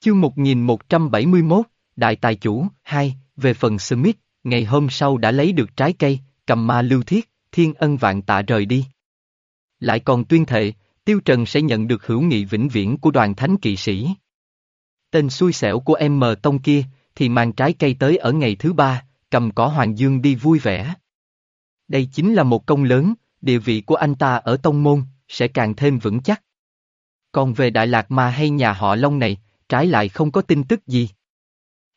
Chương 1171, Đại Tài Chủ, 2, về phần Smith, ngày hôm sau đã lấy được trái cây, cầm ma lưu thiết, thiên ân vạn tạ rời đi. Lại còn tuyên thệ, Tiêu Trần sẽ nhận được hữu nghị vĩnh viễn của đoàn thánh kỵ sĩ. Tên xui xẻo của em mờ tông kia, thì mang trái cây tới ở ngày thứ ba, cầm cỏ hoàng dương đi vui vẻ. Đây chính là một công lớn, địa vị của anh ta ở tông môn, sẽ càng thêm vững chắc. Còn về Đại Lạc Ma hay nhà họ Long này, trái lại không có tin tức gì.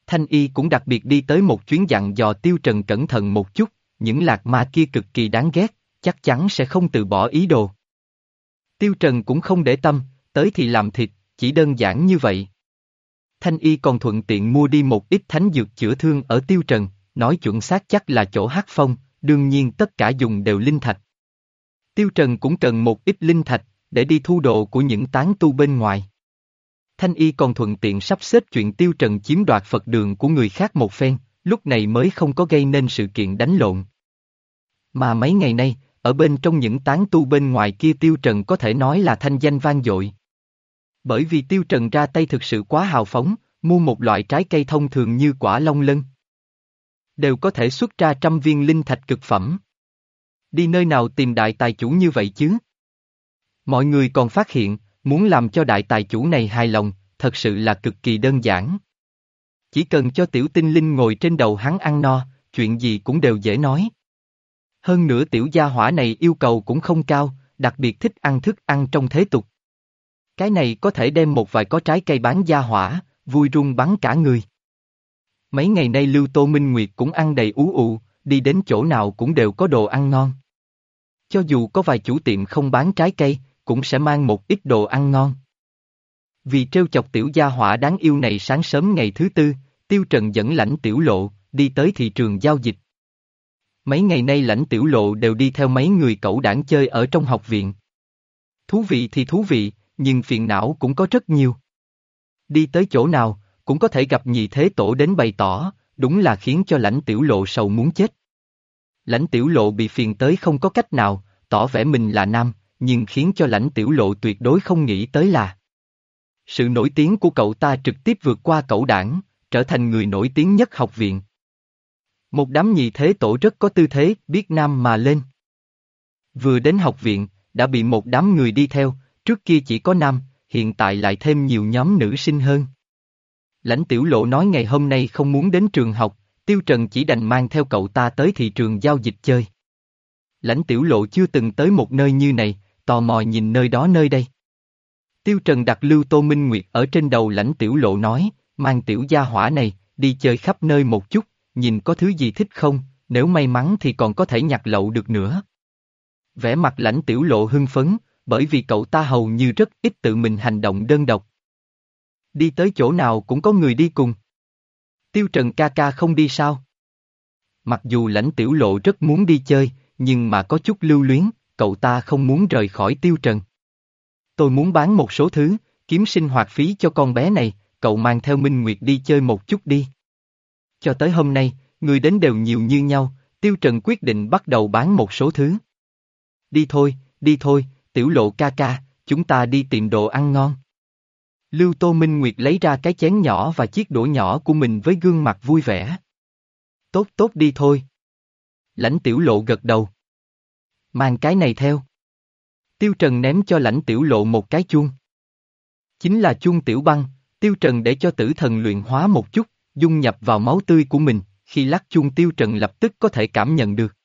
Thanh Y cũng đặc biệt đi tới một chuyến dặn dò Tiêu Trần cẩn thận một chút, những lạc ma kia cực kỳ đáng ghét, chắc chắn sẽ không từ bỏ ý đồ. Tiêu Trần cũng không để tâm, tới thì làm thịt, chỉ đơn giản như vậy. Thanh Y còn thuận tiện mua đi một ít thánh dược chữa thương ở Tiêu Trần, nói chuẩn xác chắc là chỗ hát phong, đương nhiên tất cả dùng đều linh thạch. Tiêu Trần cũng cần một ít linh thạch, để đi thu độ của những tán tu bên ngoài. Thanh Y còn thuận tiện sắp xếp chuyện Tiêu Trần chiếm đoạt Phật đường của người khác một phen, lúc này mới không có gây nên sự kiện đánh lộn. Mà mấy ngày nay, ở bên trong những tán tu bên ngoài kia Tiêu Trần có thể nói là thanh danh vang dội. Bởi vì Tiêu Trần ra tay thực sự quá hào phóng, mua một loại trái cây thông thường như quả long lân. Đều có thể xuất ra trăm viên linh thạch cực phẩm. Đi nơi nào tìm đại tài chủ như vậy chứ? Mọi người còn phát hiện, muốn làm cho đại tài chủ này hài lòng, thật sự là cực kỳ đơn giản. Chỉ cần cho tiểu tinh linh ngồi trên đầu hắn ăn no, chuyện gì cũng đều dễ nói. Hơn nữa tiểu gia hỏa này yêu cầu cũng không cao, đặc biệt thích ăn thức ăn trong thế tục. Cái này có thể đem một vài có trái cây bán gia hỏa, vui rung bắn cả người. Mấy ngày nay Lưu Tô Minh Nguyệt cũng ăn đầy ú ụ, đi đến chỗ nào cũng đều có đồ ăn ngon. Cho dù có vài chủ tiệm không bán trái cây, cũng sẽ mang một ít đồ ăn ngon. Vì trêu chọc tiểu gia hỏa đáng yêu này sáng sớm ngày thứ tư, Tiêu Trần dẫn lãnh tiểu lộ, đi tới thị trường giao dịch. Mấy ngày nay lãnh tiểu lộ đều đi theo mấy người cậu đảng chơi ở trong học viện. Thú vị thì thú vị, nhưng phiền não cũng có rất nhiều. Đi tới chỗ nào, cũng có thể gặp nhị thế tổ đến bày tỏ, đúng là khiến cho lãnh tiểu lộ sầu muốn chết. Lãnh tiểu lộ bị phiền tới không có cách nào, tỏ vẻ mình là nam, nhưng khiến cho lãnh tiểu lộ tuyệt đối không nghĩ tới là. Sự nổi tiếng của cậu ta trực tiếp vượt qua cậu đảng, trở thành người nổi tiếng nhất học viện. Một đám nhị thế tổ rất có tư thế, biết nam mà lên. Vừa đến học viện, đã bị một đám người đi theo, trước kia chỉ có nam, hiện tại lại thêm nhiều nhóm nữ sinh hơn. Lãnh tiểu lộ nói ngày hôm nay không muốn đến trường học, Tiêu Trần chỉ đành mang theo cậu ta tới thị trường giao dịch chơi. Lãnh tiểu lộ chưa từng tới một nơi như này, tò mò nhìn nơi đó nơi đây. Tiêu Trần đặt Lưu Tô Minh Nguyệt ở trên đầu lãnh tiểu lộ nói, mang tiểu gia hỏa này, đi chơi khắp nơi một chút, nhìn có thứ gì thích không, nếu may mắn thì còn có thể nhặt lậu được nữa. Vẻ mặt lãnh tiểu lộ hưng phấn, bởi vì cậu ta hầu như rất ít tự mình hành động đơn độc. Đi tới chỗ nào cũng có người đi cùng. Tiêu Trần ca ca không đi sao? Mặc dù lãnh tiểu lộ rất muốn đi chơi, nhưng mà có chút lưu luyến, cậu ta không muốn rời khỏi Tiêu Trần. Tôi muốn bán một số thứ, kiếm sinh hoạt phí cho con bé này, cậu mang theo Minh Nguyệt đi chơi một chút đi. Cho tới hôm nay, người đến đều nhiều như nhau, Tiêu Trần quyết định bắt đầu bán một số thứ. Đi thôi, đi thôi, tiểu lộ ca ca, chúng ta đi tìm đồ ăn ngon. Lưu Tô Minh Nguyệt lấy ra cái chén nhỏ và chiếc đũa nhỏ của mình với gương mặt vui vẻ. Tốt tốt đi thôi. Lãnh tiểu lộ gật đầu. Mang cái này theo. Tiêu Trần ném cho lãnh tiểu lộ một cái chuông. Chính là chuông tiểu băng, Tiêu Trần để cho tử thần luyện hóa một chút, dung nhập vào máu tươi của mình, khi lắc chuông Tiêu Trần lập tức có thể cảm nhận được.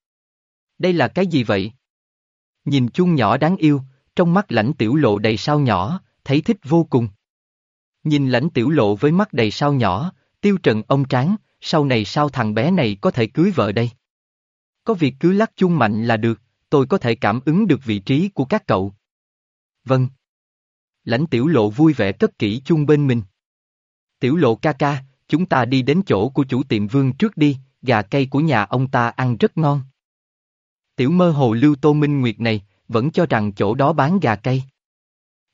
Đây là cái gì vậy? Nhìn chuông nhỏ đáng yêu, trong mắt lãnh tiểu lộ đầy sao nhỏ, thấy thích vô cùng. Nhìn lãnh tiểu lộ với mắt đầy sao nhỏ, Tiêu Trần ông tráng, sau này sao thằng bé này có thể cưới vợ đây? Có việc cứ lắc chuông mạnh là được, tôi có thể cảm ứng được vị trí của các cậu. Vâng. Lãnh tiểu lộ vui vẻ cất kỹ chung bên mình. Tiểu lộ ca ca, chúng ta đi đến chỗ của chủ tiệm vương trước đi, gà cây của nhà ông ta ăn rất ngon. Tiểu mơ hồ lưu tô minh nguyệt này, vẫn cho rằng chỗ đó bán gà cây.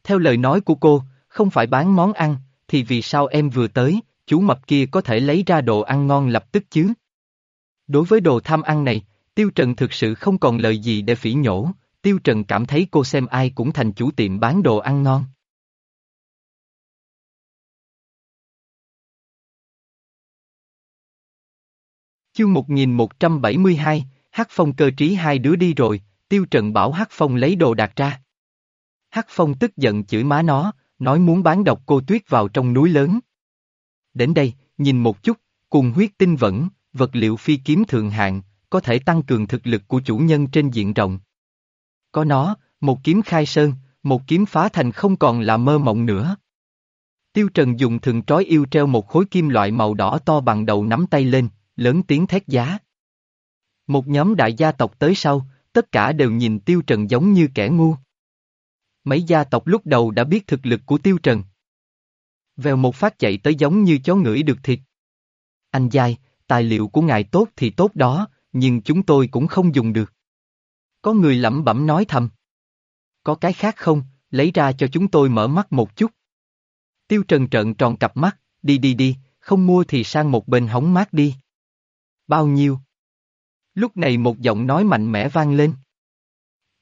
Theo lời nói của cô, không phải bán món ăn, thì vì sao em vừa tới, chú mập kia có thể lấy ra đồ ăn ngon lập tức chứ? Đối với đồ tham ăn này, Tiêu Trần thực sự không còn lời gì để phỉ nhổ, Tiêu Trần cảm thấy cô xem ai cũng thành chủ tiệm bán đồ ăn ngon. Chương 1172, Hắc Phong cơ trí hai đứa đi rồi, Tiêu Trần bảo Hắc Phong lấy đồ đạc ra. Hắc Phong tức giận chửi má nó, nói muốn bán độc cô tuyết vào trong núi lớn. Đến đây, nhìn một chút, cùng huyết tinh vẫn, vật liệu phi kiếm thường hạng, có thể tăng cường thực lực của chủ nhân trên diện rộng. Có nó, một kiếm khai sơn, một kiếm phá thành không còn là mơ mộng nữa. Tiêu Trần dùng thường trói yêu treo một khối kim loại màu đỏ to bằng đầu nắm tay lên, lớn tiếng thét giá. Một nhóm đại gia tộc tới sau, tất cả đều nhìn Tiêu Trần giống như kẻ ngu. Mấy gia tộc lúc đầu đã biết thực lực của Tiêu Trần. Vèo một phát chạy tới giống như chó ngửi được thịt. Anh dai, tài liệu của ngài tốt thì tốt đó, nhưng chúng tôi cũng không dùng được. Có người lẩm bẩm nói thầm. Có cái khác không, lấy ra cho chúng tôi mở mắt một chút. Tiêu Trần trợn tròn cặp mắt, đi đi đi, không mua thì sang một bên hóng mát đi. Bao nhiêu? Lúc này một giọng nói mạnh mẽ vang lên.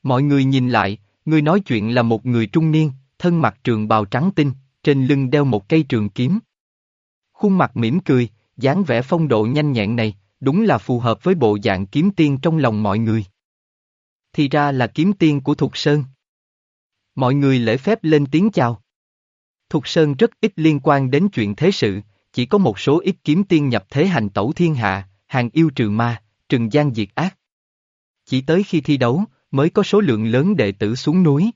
Mọi người nhìn lại, người nói chuyện là một người trung niên, thân mặc trường bào trắng tinh, trên lưng đeo một cây trường kiếm. Khuôn mặt mỉm cười, dáng vẻ phong độ nhanh nhẹn này, đúng là phù hợp với bộ dạng kiếm tiên trong lòng mọi người. Thì ra là kiếm tiên của Thục Sơn. Mọi người lễ phép lên tiếng chào. Thục Sơn rất ít liên quan đến chuyện thế sự, chỉ có một số ít kiếm tiên nhập thế hành tẩu thiên hạ, hàng yêu trừ ma, trừng gian diệt ác. Chỉ tới khi thi đấu, mới có số lượng lớn đệ tử xuống núi.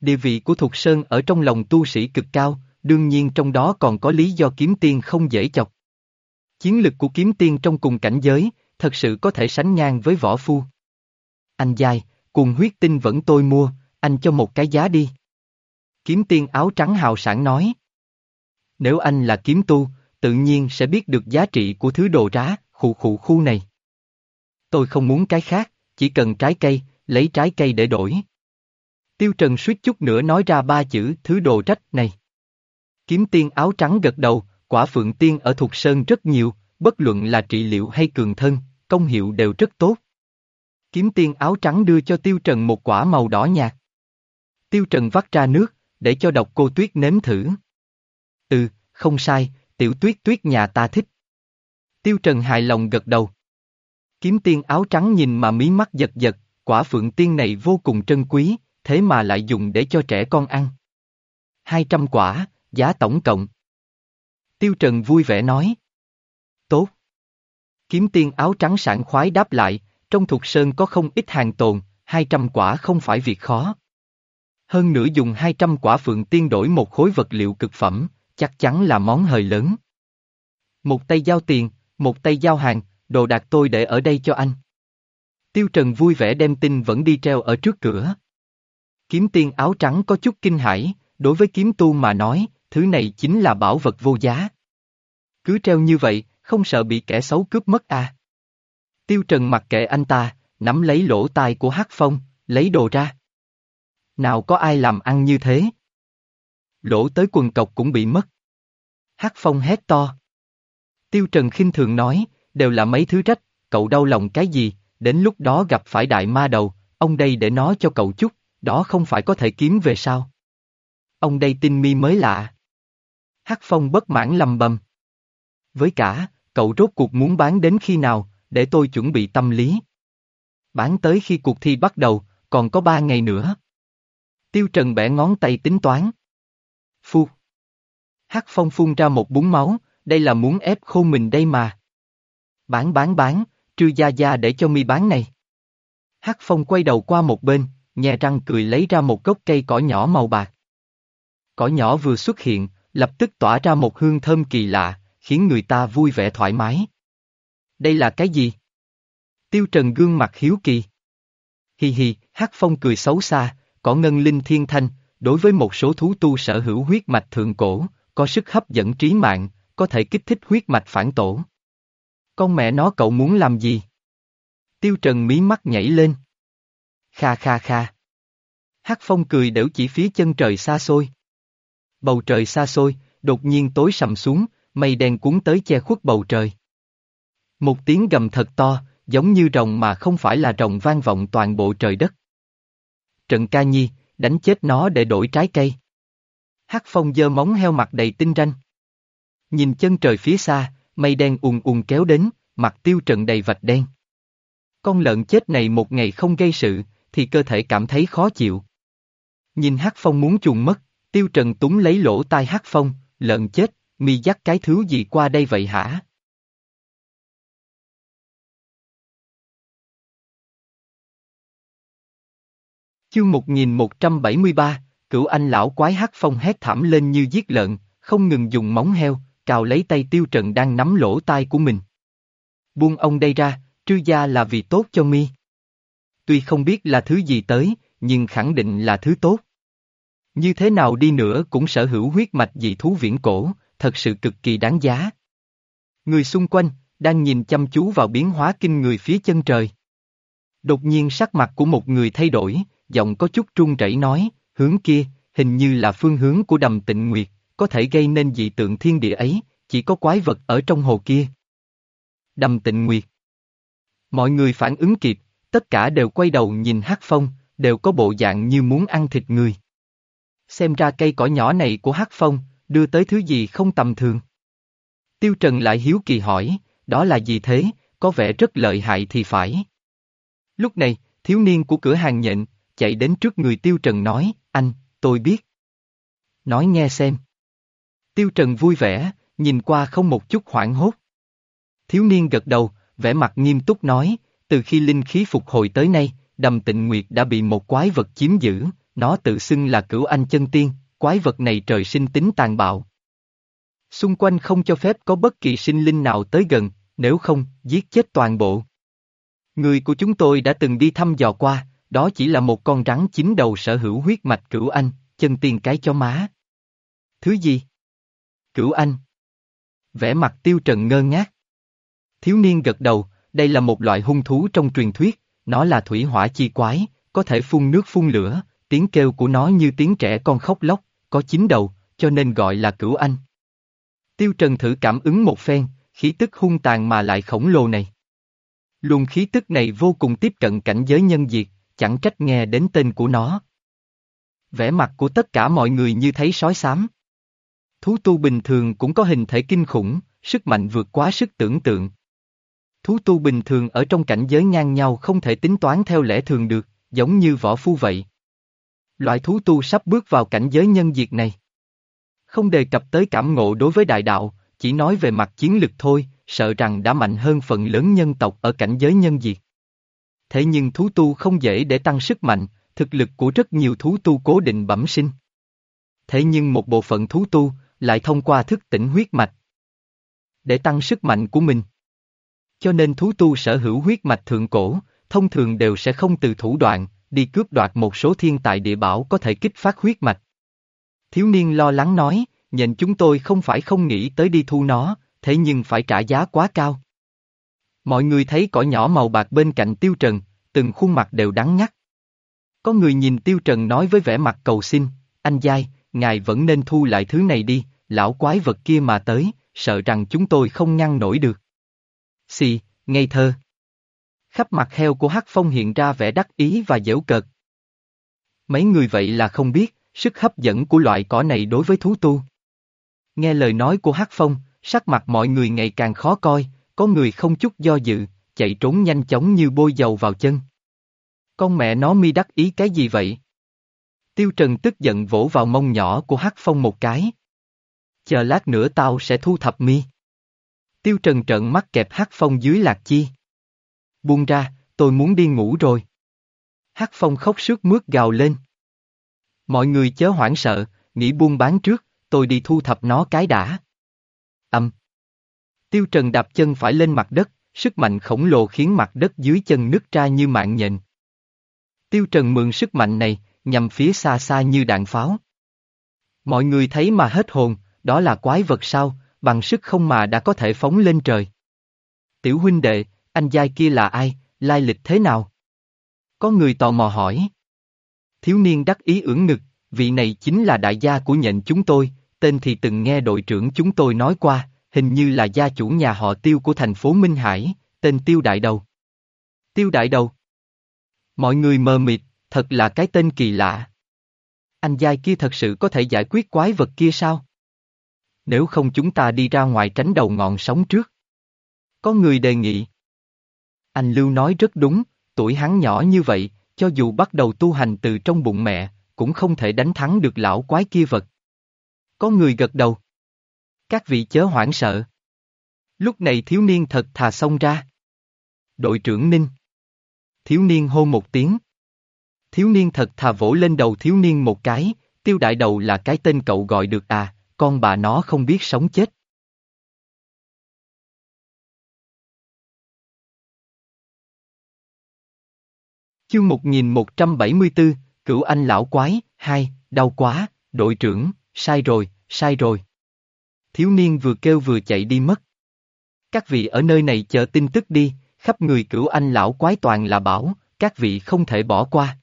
Địa vị của Thục Sơn ở trong lòng tu sĩ cực cao, đương nhiên trong đó còn có lý do kiếm tiên không dễ chọc. Chiến lực của kiếm tiên trong cùng cảnh giới, thật sự có thể sánh ngang với võ phu. Anh dai, cùng huyết tinh vẫn tôi mua, anh cho một cái giá đi. Kiếm tiên áo trắng hào sản nói. Nếu anh là kiếm tu, tự nhiên sẽ biết được giá trị của thứ đồ rá, khu khu khu này. Tôi không muốn cái khác, chỉ cần trái cây, lấy trái cây để đổi. Tiêu Trần suýt chút nữa nói ra ba chữ thứ đồ trách này. Kiếm tiên áo trắng gật đầu, quả phượng tiên ở Thục Sơn rất nhiều, bất luận là trị liệu hay cường thân, công hiệu đều rất tốt. Kiếm tiên áo trắng đưa cho Tiêu Trần một quả màu đỏ nhạt. Tiêu Trần vắt ra nước, để cho độc cô tuyết nếm thử. Ừ, không sai, tiểu tuyết tuyết nhà ta thích. Tiêu Trần hài lòng gật đầu. Kiếm tiên áo trắng nhìn mà mí mắt giật giật, quả phượng tiên này vô cùng trân quý, thế mà lại dùng để cho trẻ con ăn. 200 quả, giá tổng cộng. Tiêu Trần vui vẻ nói. Tốt. Kiếm tiên áo trắng sảng khoái đáp lại, trong thuộc sơn có không ít hàng tồn, 200 quả không phải việc khó. Hơn nữa dùng 200 quả phượng tiên đổi một khối vật liệu cực phẩm, chắc chắn là món hời lớn. Một tay giao tiền, một tay giao hàng, đồ đạc tôi để ở đây cho anh. Tiêu Trần vui vẻ đem tin vẫn đi treo ở trước cửa. Kiếm tiên áo trắng có chút kinh hãi, đối với kiếm tu mà nói, thứ này chính là bảo vật vô giá. Cứ treo như vậy, không sợ bị kẻ xấu cướp mất à. Tiêu Trần mặc kệ anh ta, nắm lấy lỗ tai của Hắc Phong, lấy đồ ra. Nào có ai làm ăn như thế? Lỗ tới quần cọc cũng bị mất. Hắc Phong hét to. Tiêu Trần khinh thường nói, đều là mấy thứ rách, cậu đau lòng cái gì, đến lúc đó gặp phải đại ma đầu, ông đây để nó cho cậu chút, đó không phải có thể kiếm về sao? Ông đây tin mi mới lạ. Hắc Phong bất mãn lầm bầm. Với cả, cậu rốt cuộc muốn bán đến khi nào, để tôi chuẩn bị tâm lý. Bán tới khi cuộc thi bắt đầu, còn có ba ngày nữa. Tiêu Trần bẻ ngón tay tính toán. Phu. Hắc Phong phun ra một búng máu, đây là muốn ép khô mình đây mà. Bán bán bán, trư gia gia để cho mi bán này. Hắc Phong quay đầu qua một bên, nhè răng cười lấy ra một gốc cây cỏ nhỏ màu bạc. Cỏ nhỏ vừa xuất hiện, lập tức tỏa ra một hương thơm kỳ lạ, khiến người ta vui vẻ thoải mái. Đây là cái gì? Tiêu Trần gương mặt hiếu kỳ. Hi hi, Hắc Phong cười xấu xa, Có ngân linh thiên thanh, đối với một số thú tu sở hữu huyết mạch thượng cổ, có sức hấp dẫn trí mạng, có thể kích thích huyết mạch phản tổ. Con mẹ nó cậu muốn làm gì? Tiêu Trần mí mắt nhảy lên. Kha kha kha. Hắc Phong cười đểu chỉ phía chân trời xa xôi. Bầu trời xa xôi, đột nhiên tối sầm xuống, mây đen cuốn tới che khuất bầu trời. Một tiếng gầm thật to, giống như rồng mà không phải là rồng vang vọng toàn bộ trời đất. Trận ca nhi, đánh chết nó để đổi trái cây. Hắc Phong giơ móng heo mặt đầy tinh ranh. Nhìn chân trời phía xa, mây đen ùn ùn kéo đến, mặt tiêu trận đầy vạch đen. Con lợn chết này một ngày không gây sự, thì cơ thể cảm thấy khó chịu. Nhìn Hắc Phong muốn chuồn mất, tiêu trần túng lấy lỗ tai Hắc Phong, lợn chết, mi dắt cái thứ gì qua đây vậy hả? Chương 1173, cửu anh lão quái hắc phong hét thảm lên như giết lợn, không ngừng dùng móng heo, cào lấy tay tiêu trần đang nắm lỗ tai của mình. Buông ông đây ra, trư gia là vì tốt cho mi. Tuy không biết là thứ gì tới, nhưng khẳng định là thứ tốt. Như thế nào đi nữa cũng sở hữu huyết mạch dị thú viễn cổ, thật sự cực kỳ đáng giá. Người xung quanh, đang nhìn chăm chú vào biến hóa kinh người phía chân trời. Đột nhiên sắc mặt của một người thay đổi, giọng có chút trung rẩy nói, hướng kia, hình như là phương hướng của đầm tịnh nguyệt, có thể gây nên dị tượng thiên địa ấy, chỉ có quái vật ở trong hồ kia. Đầm tịnh nguyệt. Mọi người phản ứng kịp, tất cả đều quay đầu nhìn Hắc Phong, đều có bộ dạng như muốn ăn thịt người. Xem ra cây cỏ nhỏ này của Hắc Phong, đưa tới thứ gì không tầm thường. Tiêu Trần lại hiếu kỳ hỏi, đó là gì thế, có vẻ rất lợi hại thì phải. Lúc này, thiếu niên của cửa hàng nhện, chạy đến trước người Tiêu Trần nói, anh, tôi biết. Nói nghe xem. Tiêu Trần vui vẻ, nhìn qua không một chút hoảng hốt. Thiếu niên gật đầu, vẻ mặt nghiêm túc nói, từ khi linh khí phục hồi tới nay, đầm tịnh nguyệt đã bị một quái vật chiếm giữ, nó tự xưng là cửu anh chân tiên, quái vật này trời sinh tính tàn bạo. Xung quanh không cho phép có bất kỳ sinh linh nào tới gần, nếu không, giết chết toàn bộ. Người của chúng tôi đã từng đi thăm dò qua, đó chỉ là một con rắn chín đầu sở hữu huyết mạch cửu anh, chân tiên cái cho má. Thứ gì? Cửu anh. Vẻ mặt tiêu trần ngơ ngác. Thiếu niên gật đầu, đây là một loại hung thú trong truyền thuyết, nó là thủy hỏa chi quái, có thể phun nước phun lửa, tiếng kêu của nó như tiếng trẻ con khóc lóc, có chín đầu, cho nên gọi là cửu anh. Tiêu Trần thử cảm ứng một phen, khí tức hung tàn mà lại khổng lồ này. Luồng khí tức này vô cùng tiếp cận cảnh giới nhân diệt, chẳng trách nghe đến tên của nó. Vẻ mặt của tất cả mọi người như thấy sói xám. Thú tu bình thường cũng có hình thể kinh khủng, sức mạnh vượt quá sức tưởng tượng. Thú tu bình thường ở trong cảnh giới ngang nhau không thể tính toán theo lẽ thường được, giống như võ phu vậy. Loại thú tu sắp bước vào cảnh giới nhân diệt này. Không đề cập tới cảm ngộ đối với đại đạo, chỉ nói về mặt chiến lực thôi, sợ rằng đã mạnh hơn phần lớn nhân tộc ở cảnh giới nhân diệt. Thế nhưng thú tu không dễ để tăng sức mạnh, thực lực của rất nhiều thú tu cố định bẩm sinh. Thế nhưng một bộ phận thú tu, lại thông qua thức tỉnh huyết mạch. Để tăng sức mạnh của mình. Cho nên thú tu sở hữu huyết mạch thượng cổ, thông thường đều sẽ không từ thủ đoạn, đi cướp đoạt một số thiên tài địa bảo có thể kích phát huyết mạch. Thiếu niên lo lắng nói, nhìn chúng tôi không phải không nghĩ tới đi thu nó, thế nhưng phải trả giá quá cao. Mọi người thấy cỏ nhỏ màu bạc bên cạnh Tiêu Trần, từng khuôn mặt đều đắng ngắt. Có người nhìn Tiêu Trần nói với vẻ mặt cầu xin, anh giai, ngài vẫn nên thu lại thứ này đi, lão quái vật kia mà tới, sợ rằng chúng tôi không ngăn nổi được. Xì, ngây thơ. Khắp mặt heo của Hắc Phong hiện ra vẻ đắc ý và dễu cợt. Mấy người vậy là không biết, sức hấp dẫn của loại cỏ này đối với thú tu. Nghe lời nói của Hắc Phong, sắc mặt mọi người ngày càng khó coi, có người không chút do dự, chạy trốn nhanh chóng như bôi dầu vào chân. Con mẹ nó mi đắc ý cái gì vậy? Tiêu Trần tức giận vỗ vào mông nhỏ của Hắc Phong một cái. Chờ lát nữa tao sẽ thu thập mi. Tiêu Trần trợn mắt kẹp Hắc Phong dưới lạc chi. Buông ra, tôi muốn đi ngủ rồi. Hắc Phong khóc sướt mướt gào lên. Mọi người chớ hoảng sợ, nghĩ buông bán trước, tôi đi thu thập nó cái đã. Âm. Tiêu Trần đạp chân phải lên mặt đất, sức mạnh khổng lồ khiến mặt đất dưới chân nứt ra như mạng nhện. Tiêu Trần mượn sức mạnh này, nhằm phía xa xa như đạn pháo. Mọi người thấy mà hết hồn, đó là quái vật sao, bằng sức không mà đã có thể phóng lên trời. Tiểu huynh đệ, anh giai kia là ai, lai lịch thế nào? Có người tò mò hỏi. Thiếu niên đắc ý ưỡn ngực, vị này chính là đại gia của nhện chúng tôi, tên thì từng nghe đội trưởng chúng tôi nói qua, hình như là gia chủ nhà họ Tiêu của thành phố Minh Hải, tên Tiêu Đại Đầu. Tiêu Đại Đầu. Mọi người mờ mịt, thật là cái tên kỳ lạ. Anh giai kia thật sự có thể giải quyết quái vật kia sao? Nếu không chúng ta đi ra ngoài tránh đầu ngọn sóng trước. Có người đề nghị. Anh Lưu nói rất đúng, tuổi hắn nhỏ như vậy, cho dù bắt đầu tu hành từ trong bụng mẹ, cũng không thể đánh thắng được lão quái kia vật. Có người gật đầu. Các vị chớ hoảng sợ. Lúc này thiếu niên thật thà xông ra. Đội trưởng Ninh. Thiếu niên hô một tiếng. Thiếu niên thật thà vỗ lên đầu thiếu niên một cái, tiêu đại đầu là cái tên cậu gọi được à, con bà nó không biết sống chết. Chương 1174, Cửu Anh Lão Quái, hai, đau quá, đội trưởng, sai rồi, sai rồi. Thiếu niên vừa kêu vừa chạy đi mất. Các vị ở nơi này chờ tin tức đi, khắp người cửu anh lão quái toàn là bảo, các vị không thể bỏ qua.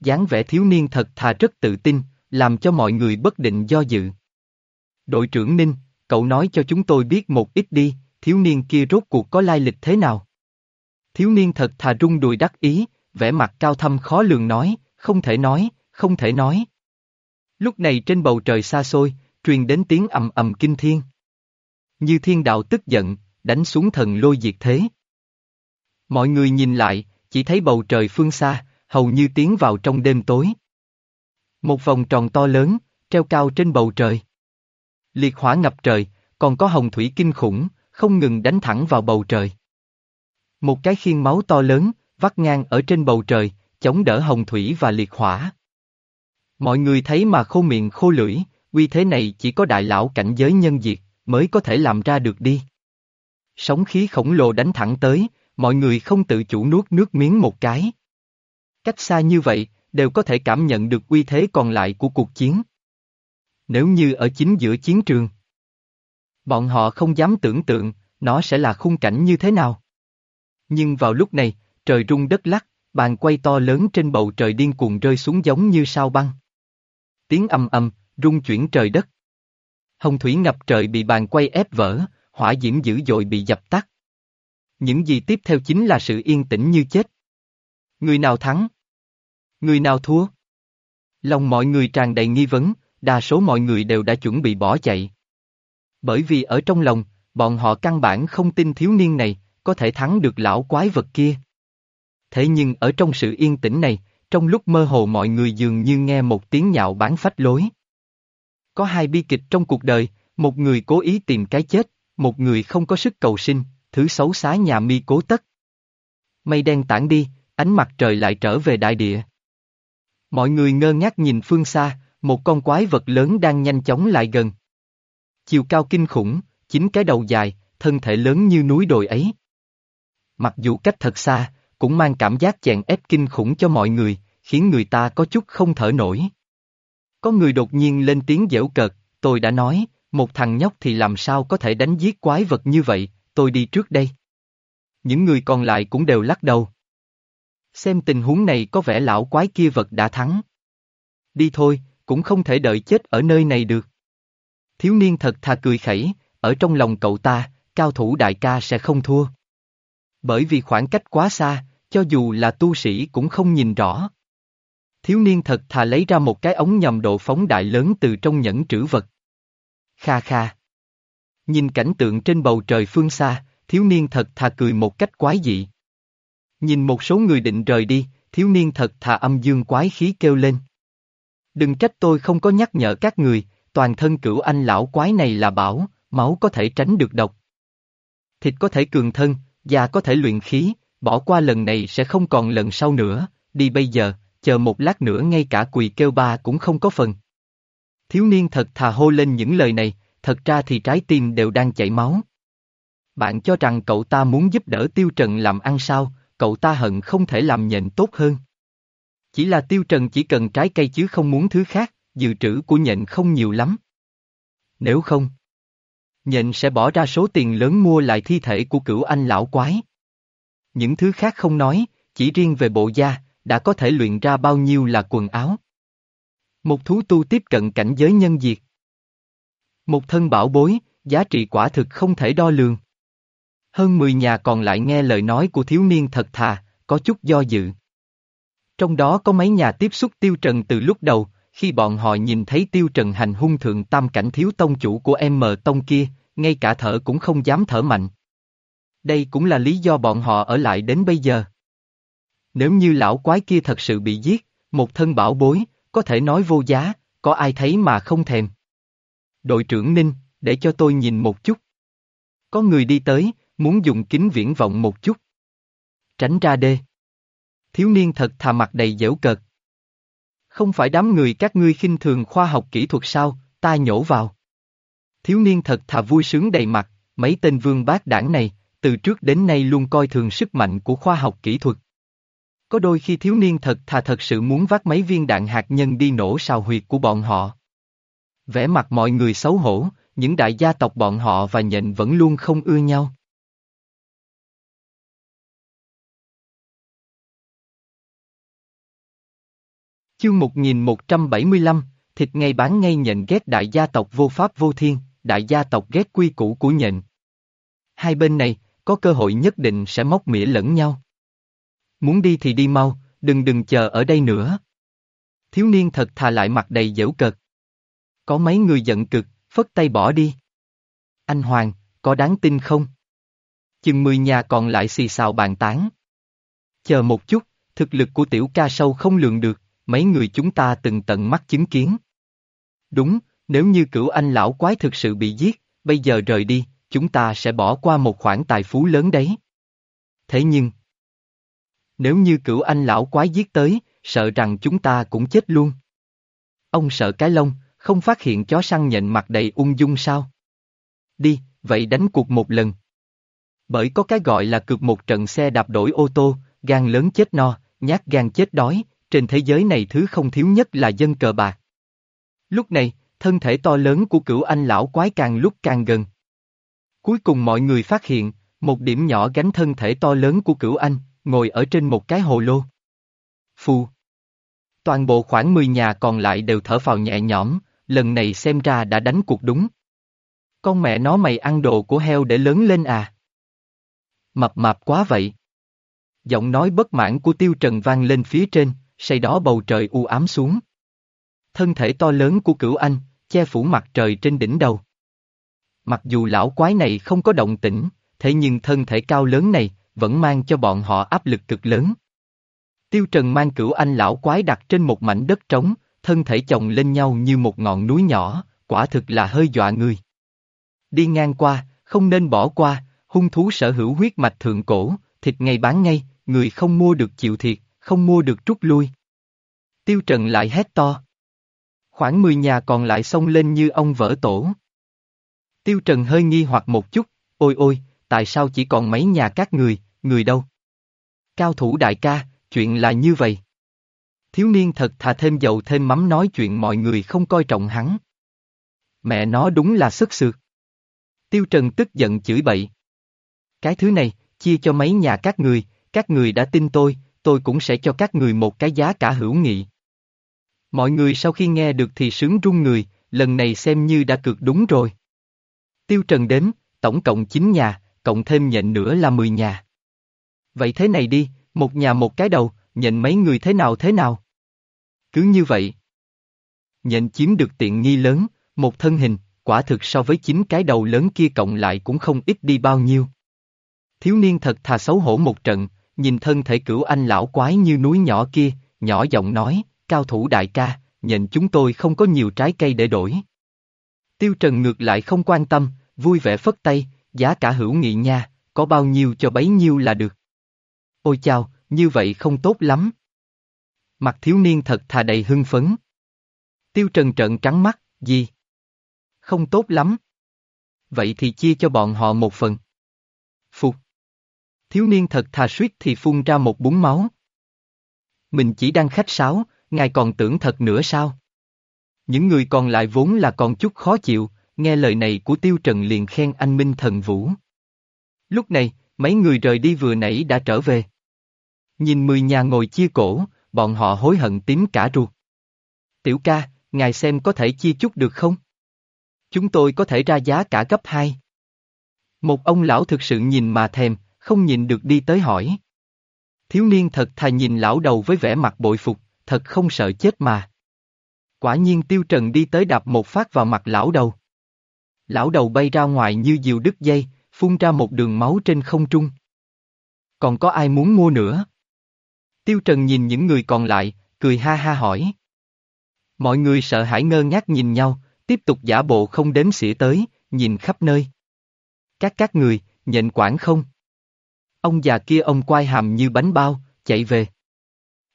dáng vẻ thiếu niên thật thà rất tự tin, làm cho mọi người bất định do dự. Đội trưởng Ninh, cậu nói cho chúng tôi biết một ít đi, thiếu niên kia rốt cuộc có lai lịch thế nào? Thiếu niên thật thà rung đùi đắc ý, vẻ mặt cao thâm khó lường nói, không thể nói, không thể nói. Lúc này trên bầu trời xa xôi, truyền đến tiếng ầm ầm kinh thiên. Như thiên đạo tức giận, đánh xuống thần lôi diệt thế. Mọi người nhìn lại, chỉ thấy bầu trời phương xa, hầu như tiến vào trong đêm tối. Một vòng tròn to lớn, treo cao trên bầu trời. Liệt hỏa ngập trời, còn có hồng thủy kinh khủng, không ngừng đánh thẳng vào bầu trời. Một cái khiên máu to lớn, vắt ngang ở trên bầu trời, chống đỡ hồng thủy và liệt hỏa. Mọi người thấy mà khô miệng khô lưỡi, uy thế này chỉ có đại lão cảnh giới nhân diệt, mới có thể làm ra được đi. Sóng khí khổng lồ đánh thẳng tới, mọi người không tự chủ nuốt nước miếng một cái. Cách xa như vậy, đều có thể cảm nhận được uy thế còn lại của cuộc chiến. Nếu như ở chính giữa chiến trường, bọn họ không dám tưởng tượng, nó sẽ là khung cảnh như thế nào. Nhưng vào lúc này, trời rung đất lắc, bàn quay to lớn trên bầu trời điên cuồng rơi xuống giống như sao băng. Tiếng âm âm, rung chuyển trời đất. Hồng thủy ngập trời bị bàn quay ép vỡ, hỏa diễm dữ dội bị dập tắt. Những gì tiếp theo chính là sự yên tĩnh như chết. Người nào thắng? Người nào thua? Lòng mọi người tràn đầy nghi vấn, đa số mọi người đều đã chuẩn bị bỏ chạy. Bởi vì ở trong lòng, bọn họ căn bản không tin thiếu niên này, có thể thắng được lão quái vật kia. Thế nhưng ở trong sự yên tĩnh này, trong lúc mơ hồ mọi người dường như nghe một tiếng nhạo bán phách lối. Có hai bi kịch trong cuộc đời, một người cố ý tìm cái chết, một người không có sức cầu sinh, thứ xấu xá nhà mi cố tất. Mây đen tản đi, ánh mặt trời lại trở về đại địa. Mọi người ngơ ngác nhìn phương xa, một con quái vật lớn đang nhanh chóng lại gần. Chiều cao kinh khủng, chính cái đầu dài, thân thể lớn như núi đồi ấy. Mặc dù cách thật xa, cũng mang cảm giác chèn ép kinh khủng cho mọi người, khiến người ta có chút không thở nổi. Có người đột nhiên lên tiếng dễu cợt, tôi đã nói, một thằng nhóc thì làm sao có thể đánh giết quái vật như vậy, tôi đi trước đây. Những người còn lại cũng đều lắc đầu. Xem tình huống này có vẻ lão quái kia vật đã thắng. Đi thôi, cũng không thể đợi chết ở nơi này được. Thiếu niên thật thà cười khẩy, ở trong lòng cậu ta, cao thủ đại ca sẽ không thua. Bởi vì khoảng cách quá xa, cho dù là tu sĩ cũng không nhìn rõ. Thiếu niên thật thà lấy ra một cái ống nhầm độ phóng đại lớn từ trong nhẫn trữ vật. Kha kha. Nhìn cảnh tượng trên bầu trời phương xa, thiếu niên thật thà cười một cách quái dị. Nhìn một số người định rời đi, thiếu niên thật thà âm dương quái khí kêu lên. Đừng trách tôi không có nhắc nhở các người, toàn thân cửu anh lão quái này là bảo, máu có thể tránh được độc. Thịt có thể cường thân, da có thể luyện khí, bỏ qua lần này sẽ không còn lần sau nữa, đi bây giờ, chờ một lát nữa ngay cả quỳ kêu ba cũng không có phần. Thiếu niên thật thà hô lên những lời này, thật ra thì trái tim đều đang chảy máu. Bạn cho rằng cậu ta muốn giúp đỡ Tiêu Trần làm ăn sao, cậu ta hận không thể làm nhện tốt hơn. Chỉ là Tiêu Trần chỉ cần trái cây chứ không muốn thứ khác, dự trữ của nhện không nhiều lắm. Nếu không, nhện sẽ bỏ ra số tiền lớn mua lại thi thể của cửu anh lão quái. Những thứ khác không nói, chỉ riêng về bộ da, đã có thể luyện ra bao nhiêu là quần áo. Một thú tu tiếp cận cảnh giới nhân diệt. Một thân bảo bối, giá trị quả thực không thể đo lường. Hơn 10 nhà còn lại nghe lời nói của thiếu niên thật thà, có chút do dự. Trong đó có mấy nhà tiếp xúc Tiêu Trần từ lúc đầu, khi bọn họ nhìn thấy Tiêu Trần hành hung thượng tam cảnh thiếu tông chủ của M tông kia, ngay cả thở cũng không dám thở mạnh. Đây cũng là lý do bọn họ ở lại đến bây giờ. Nếu như lão quái kia thật sự bị giết, một thân bảo bối, có thể nói vô giá, có ai thấy mà không thèm. Đội trưởng Ninh, để cho tôi nhìn một chút. Có người đi tới, muốn dùng kính viễn vọng một chút. Tránh ra đê. Thiếu niên thật thà mặt đầy dễu cợt. Không phải đám người các ngươi khinh thường khoa học kỹ thuật sao, ta nhổ vào. Thiếu niên thật thà vui sướng đầy mặt, mấy tên vương bác đảng này, từ trước đến nay luôn coi thường sức mạnh của khoa học kỹ thuật. Có đôi khi thiếu niên thật thà thật sự muốn vác mấy viên đạn hạt nhân đi nổ sào huyệt của bọn họ. Vẻ mặt mọi người xấu hổ, những đại gia tộc bọn họ và nhện vẫn luôn không ưa nhau. Chương 1175, thịt ngay bán ngay nhện ghét đại gia tộc vô pháp vô thiên, đại gia tộc ghét quy củ của nhện. Hai bên này, có cơ hội nhất định sẽ móc mỉa lẫn nhau. Muốn đi thì đi mau, đừng đừng chờ ở đây nữa. Thiếu niên thật thà lại mặt đầy dễu cợt. Có mấy người giận cực, phất tay bỏ đi. Anh Hoàng, có đáng tin không? Chừng mười nhà còn lại xì xào bàn tán. Chờ một chút, thực lực của tiểu ca sâu không lường được, mấy người chúng ta từng tận mắt chứng kiến. Đúng, nếu như cửu anh lão quái thực sự bị giết, bây giờ rời đi, chúng ta sẽ bỏ qua một khoản tài phú lớn đấy. Thế nhưng, nếu như cửu anh lão quái giết tới, sợ rằng chúng ta cũng chết luôn. Ông sợ cái lông, không phát hiện chó săn nhện mặt đầy ung dung sao? Đi, vậy đánh cuộc một lần. Bởi có cái gọi là cược một trận xe đạp đổi ô tô, gan lớn chết no, nhát gan chết đói, trên thế giới này thứ không thiếu nhất là dân cờ bạc. Lúc này, thân thể to lớn của cửu anh lão quái càng lúc càng gần. Cuối cùng mọi người phát hiện, một điểm nhỏ gánh thân thể to lớn của cửu anh, ngồi ở trên một cái hồ lô. Phù, Toàn bộ khoảng 10 nhà còn lại đều thở phào nhẹ nhõm, lần này xem ra đã đánh cuộc đúng. Con mẹ nó mày ăn đồ của heo để lớn lên à? Mập mạp quá vậy. Giọng nói bất mãn của Tiêu Trần vang lên phía trên, say đó bầu trời u ám xuống. Thân thể to lớn của cửu anh, che phủ mặt trời trên đỉnh đầu. Mặc dù lão quái này không có động tĩnh, thế nhưng thân thể cao lớn này, vẫn mang cho bọn họ áp lực cực lớn. Tiêu Trần mang cửu anh lão quái đặt trên một mảnh đất trống, thân thể chồng lên nhau như một ngọn núi nhỏ, quả thực là hơi dọa người. Đi ngang qua, không nên bỏ qua, hung thú sở hữu huyết mạch thượng cổ, thịt ngay bán ngay, người không mua được chịu thiệt, không mua được trút lui. Tiêu Trần lại hét to. Khoảng 10 nhà còn lại xông lên như ông vỡ tổ. Tiêu Trần hơi nghi hoặc một chút, ôi ôi, tại sao chỉ còn mấy nhà các người, người đâu? Cao thủ đại ca, chuyện là như vậy. Thiếu niên thật thà thêm dầu thêm mắm nói chuyện mọi người không coi trọng hắn. Mẹ nó đúng là sức sượt. Tiêu Trần tức giận chửi bậy. Cái thứ này, chia cho mấy nhà các người, các người đã tin tôi, tôi cũng sẽ cho các người một cái giá cả hữu nghị. Mọi người sau khi nghe được thì sướng run người, lần này xem như đã cược đúng rồi. Tiêu Trần đếm, tổng cộng 9 nhà, cộng thêm nhận nữa là 10 nhà. Vậy thế này đi, một nhà một cái đầu, nhận mấy người thế nào thế nào? Cứ như vậy. Nhận chiếm được tiện nghi lớn, một thân hình, quả thực so với chín cái đầu lớn kia cộng lại cũng không ít đi bao nhiêu. Thiếu niên thật thà xấu hổ một trận, nhìn thân thể cửu anh lão quái như núi nhỏ kia, nhỏ giọng nói, cao thủ đại ca, nhận chúng tôi không có nhiều trái cây để đổi. Tiêu Trần ngược lại không quan tâm, vui vẻ phất tay, giá cả hữu nghị nha, có bao nhiêu cho bấy nhiêu là được. Ôi chao, như vậy không tốt lắm. Mặt thiếu niên thật thà đầy hưng phấn. Tiêu Trần trợn trắng mắt, gì? Không tốt lắm. Vậy thì chia cho bọn họ một phần. Phục. Thiếu niên thật thà suýt thì phun ra một búng máu. Mình chỉ đang khách sáo, ngài còn tưởng thật nữa sao? Những người còn lại vốn là còn chút khó chịu, nghe lời này của Tiêu Trần liền khen anh Minh Thần Vũ. Lúc này, mấy người rời đi vừa nãy đã trở về. Nhìn mười nhà ngồi chia cổ, bọn họ hối hận tím cả ruột. Tiểu ca, ngài xem có thể chia chút được không? Chúng tôi có thể ra giá cả gấp hai. Một ông lão thực sự nhìn mà thèm, không nhìn được đi tới hỏi. Thiếu niên thật thà nhìn lão đầu với vẻ mặt bội phục, thật không sợ chết mà. Quả nhiên tiêu trần đi tới đạp một phát vào mặt lão đầu. Lão đầu bay ra ngoài như diều đứt dây, phun ra một đường máu trên không trung. Còn có ai muốn mua nữa? Tiêu Trần nhìn những người còn lại, cười ha ha hỏi. Mọi người sợ hãi ngơ ngác nhìn nhau, tiếp tục giả bộ không đếm xỉa tới, nhìn khắp nơi. Các các người, nhận quản không? Ông già kia ông quay hàm như bánh bao, chạy về.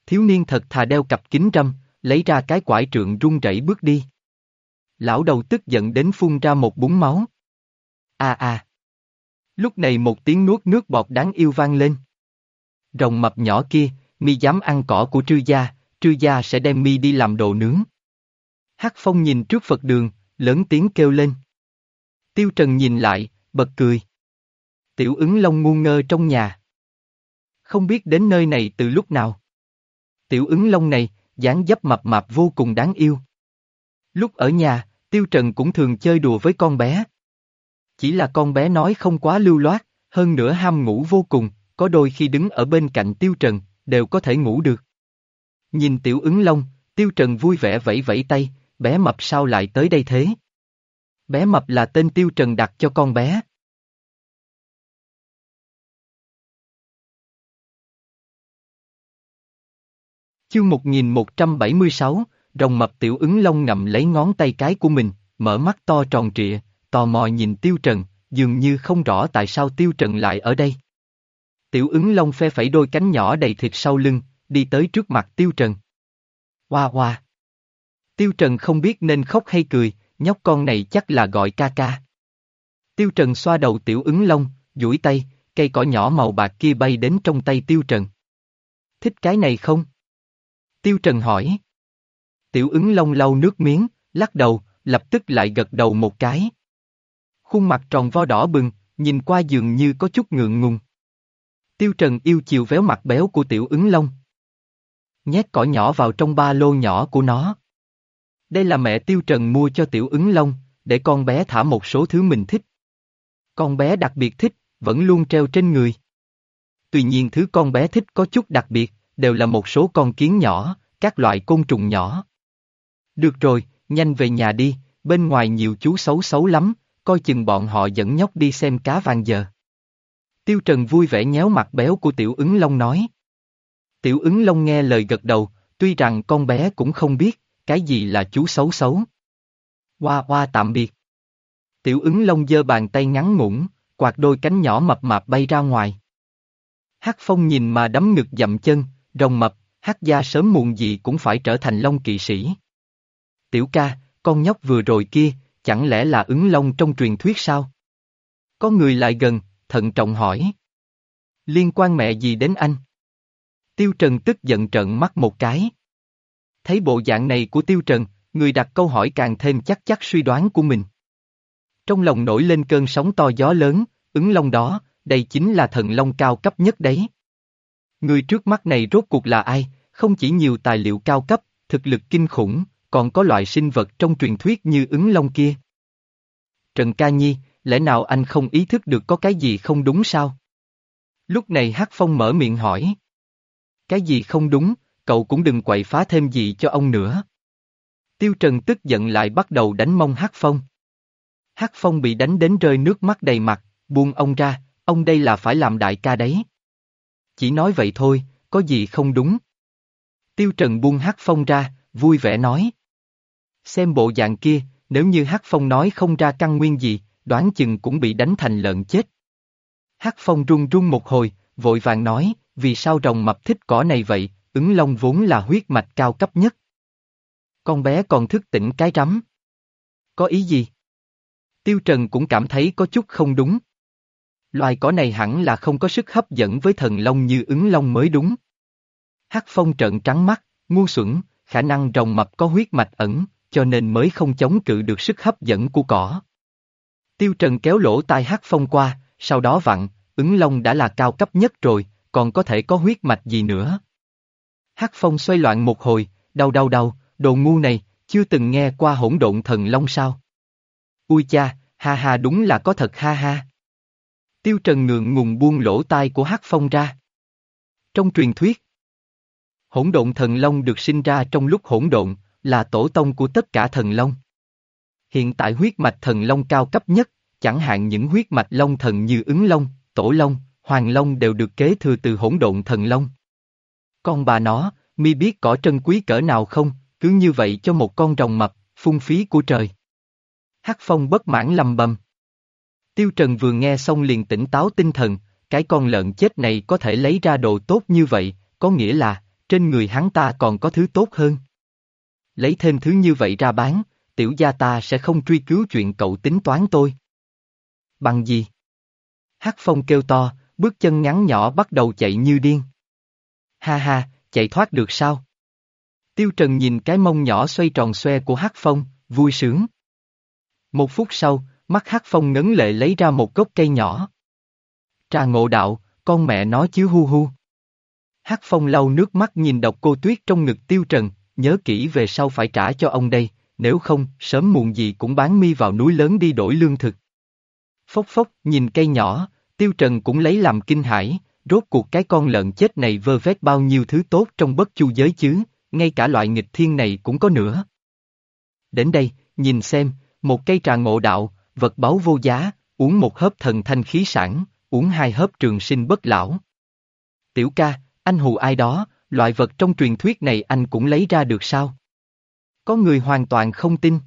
Thiếu niên thật thà đeo cặp kính râm, lấy ra cái quải trượng run rẩy bước đi. Lão đầu tức giận đến phun ra một búng máu. À à. Lúc này một tiếng nuốt nước bọt đáng yêu vang lên. Rồng mập nhỏ kia, mi dám ăn cỏ của trư gia, trư gia sẽ đem mi đi làm đồ nướng. Hắc Phong nhìn trước Phật đường, lớn tiếng kêu lên. Tiêu Trần nhìn lại, bật cười. Tiểu ứng long ngu ngơ trong nhà. Không biết đến nơi này từ lúc nào. Tiểu ứng long này, dáng dấp mập mạp vô cùng đáng yêu. Lúc ở nhà, Tiêu Trần cũng thường chơi đùa với con bé. Chỉ là con bé nói không quá lưu loát, hơn nữa ham ngủ vô cùng, có đôi khi đứng ở bên cạnh Tiêu Trần, đều có thể ngủ được. Nhìn Tiểu ứng long, Tiêu Trần vui vẻ vẫy vẫy tay, bé mập sao lại tới đây thế? Bé mập là tên Tiêu Trần đặt cho con bé. Chương 1176, rồng mập tiểu ứng long ngậm lấy ngón tay cái của mình, mở mắt to tròn trịa, tò mò nhìn Tiêu Trần, dường như không rõ tại sao Tiêu Trần lại ở đây. Tiểu ứng long phe phẩy đôi cánh nhỏ đầy thịt sau lưng, đi tới trước mặt Tiêu Trần. Hoa hoa. Tiêu Trần không biết nên khóc hay cười, nhóc con này chắc là gọi ca ca. Tiêu Trần xoa đầu tiểu ứng long, duỗi tay, cây cỏ nhỏ màu bạc kia bay đến trong tay Tiêu Trần. Thích cái này không? Tiêu Trần hỏi. Tiểu ứng long lau nước miếng, lắc đầu, lập tức lại gật đầu một cái. Khuôn mặt tròn vo đỏ bừng, nhìn qua dường như có chút ngượng ngùng. Tiêu Trần yêu chiều véo mặt béo của tiểu ứng long. Nhét cỏ nhỏ vào trong ba lô nhỏ của nó. Đây là mẹ Tiêu Trần mua cho tiểu ứng long, để con bé thả một số thứ mình thích. Con bé đặc biệt thích, vẫn luôn treo trên người. Tuy nhiên thứ con bé thích có chút đặc biệt, đều là một số con kiến nhỏ, các loại côn trùng nhỏ. Được rồi, nhanh về nhà đi, bên ngoài nhiều chú xấu xấu lắm, coi chừng bọn họ dẫn nhóc đi xem cá vàng giờ. Tiêu Trần vui vẻ nhéo mặt béo của Tiểu ứng Long nói. Tiểu ứng Long nghe lời gật đầu, tuy rằng con bé cũng không biết, cái gì là chú xấu xấu. Hoa hoa tạm biệt. Tiểu ứng Long giơ bàn tay ngắn ngủn, quạt đôi cánh nhỏ mập mạp bay ra ngoài. Hắc Phong nhìn mà đấm ngực dậm chân, rồng mập, hắc gia sớm muộn gì cũng phải trở thành long kỵ sĩ. Tiểu ca, con nhóc vừa rồi kia, chẳng lẽ là ứng long trong truyền thuyết sao? Có người lại gần, thận trọng hỏi. Liên quan mẹ gì đến anh? Tiêu Trần tức giận trợn mắt một cái. Thấy bộ dạng này của Tiêu Trần, người đặt câu hỏi càng thêm chắc chắc suy đoán của mình. Trong lòng nổi lên cơn sóng to gió lớn, ứng long đó, đây chính là thần long cao cấp nhất đấy. Người trước mắt này rốt cuộc là ai, không chỉ nhiều tài liệu cao cấp, thực lực kinh khủng, còn có loại sinh vật trong truyền thuyết như ứng long kia. Trần Ca Nhi, lẽ nào anh không ý thức được có cái gì không đúng sao? Lúc này Hắc Phong mở miệng hỏi. Cái gì không đúng, cậu cũng đừng quậy phá thêm gì cho ông nữa. Tiêu Trần tức giận lại bắt đầu đánh mông Hắc Phong. Hắc Phong bị đánh đến rơi nước mắt đầy mặt, buông ông ra, ông đây là phải làm đại ca đấy. Chỉ nói vậy thôi, có gì không đúng. Tiêu Trần buông Hắc Phong ra, vui vẻ nói. Xem bộ dạng kia, nếu như Hắc Phong nói không ra căn nguyên gì, đoán chừng cũng bị đánh thành lợn chết. Hắc Phong run run một hồi, vội vàng nói, vì sao rồng mập thích cỏ này vậy, ứng long vốn là huyết mạch cao cấp nhất. Con bé còn thức tỉnh cái rắm. Có ý gì? Tiêu Trần cũng cảm thấy có chút không đúng. Loài cỏ này hẳn là không có sức hấp dẫn với thần long như ứng long mới đúng. Hắc phong trợn trắng mắt, ngu xuẩn, khả năng rồng mập có huyết mạch ẩn, cho nên mới không chống cự được sức hấp dẫn của cỏ. Tiêu Trần kéo lỗ tai Hắc phong qua, sau đó vặn, ứng long đã là cao cấp nhất rồi, còn có thể có huyết mạch gì nữa. Hắc phong xoay loạn một hồi, đau đau đau, đồ ngu này, chưa từng nghe qua hỗn độn thần long sao. Ui cha, ha ha đúng là có thật ha ha. Tiêu Trần ngượng ngùng buông lỗ tai của Hắc Phong ra. Trong truyền thuyết, hỗn độn thần long được sinh ra trong lúc hỗn độn, là tổ tông của tất cả thần long. Hiện tại huyết mạch thần long cao cấp nhất, chẳng hạn những huyết mạch long thần như ứng long, tổ long, hoàng long đều được kế thừa từ hỗn độn thần long. Con bà nó, mi biết cỏ trân quý cỡ nào không, cứ như vậy cho một con rồng mập, phung phí của trời. Hắc Phong bất mãn lầm bầm. Tiêu Trần vừa nghe xong liền tỉnh táo tinh thần, cái con lợn chết này có thể lấy ra đồ tốt như vậy, có nghĩa là, trên người hắn ta còn có thứ tốt hơn. Lấy thêm thứ như vậy ra bán, tiểu gia ta sẽ không truy cứu chuyện cậu tính toán tôi. Bằng gì? Hắc Phong kêu to, bước chân ngắn nhỏ bắt đầu chạy như điên. Ha ha, chạy thoát được sao? Tiêu Trần nhìn cái mông nhỏ xoay tròn xoe của Hắc Phong, vui sướng. Một phút sau, mắt Hắc Phong ngấn lệ lấy ra một gốc cây nhỏ. Trà ngộ đạo, con mẹ nó chứ hu hu. Hắc Phong lau nước mắt nhìn độc cô tuyết trong ngực Tiêu Trần, nhớ kỹ về sau phải trả cho ông đây, nếu không, sớm muộn gì cũng bán mi vào núi lớn đi đổi lương thực. Phốc phốc, nhìn cây nhỏ, Tiêu Trần cũng lấy làm kinh hãi, rốt cuộc cái con lợn chết này vơ vét bao nhiêu thứ tốt trong bất chu giới chứ, ngay cả loại nghịch thiên này cũng có nữa. Đến đây, nhìn xem, một cây trà ngộ đạo, vật báu vô giá, uống một hớp thần thanh khí sản, uống hai hớp trường sinh bất lão. Tiểu ca, anh hù ai đó, loại vật trong truyền thuyết này anh cũng lấy ra được sao? Có người hoàn toàn không tin.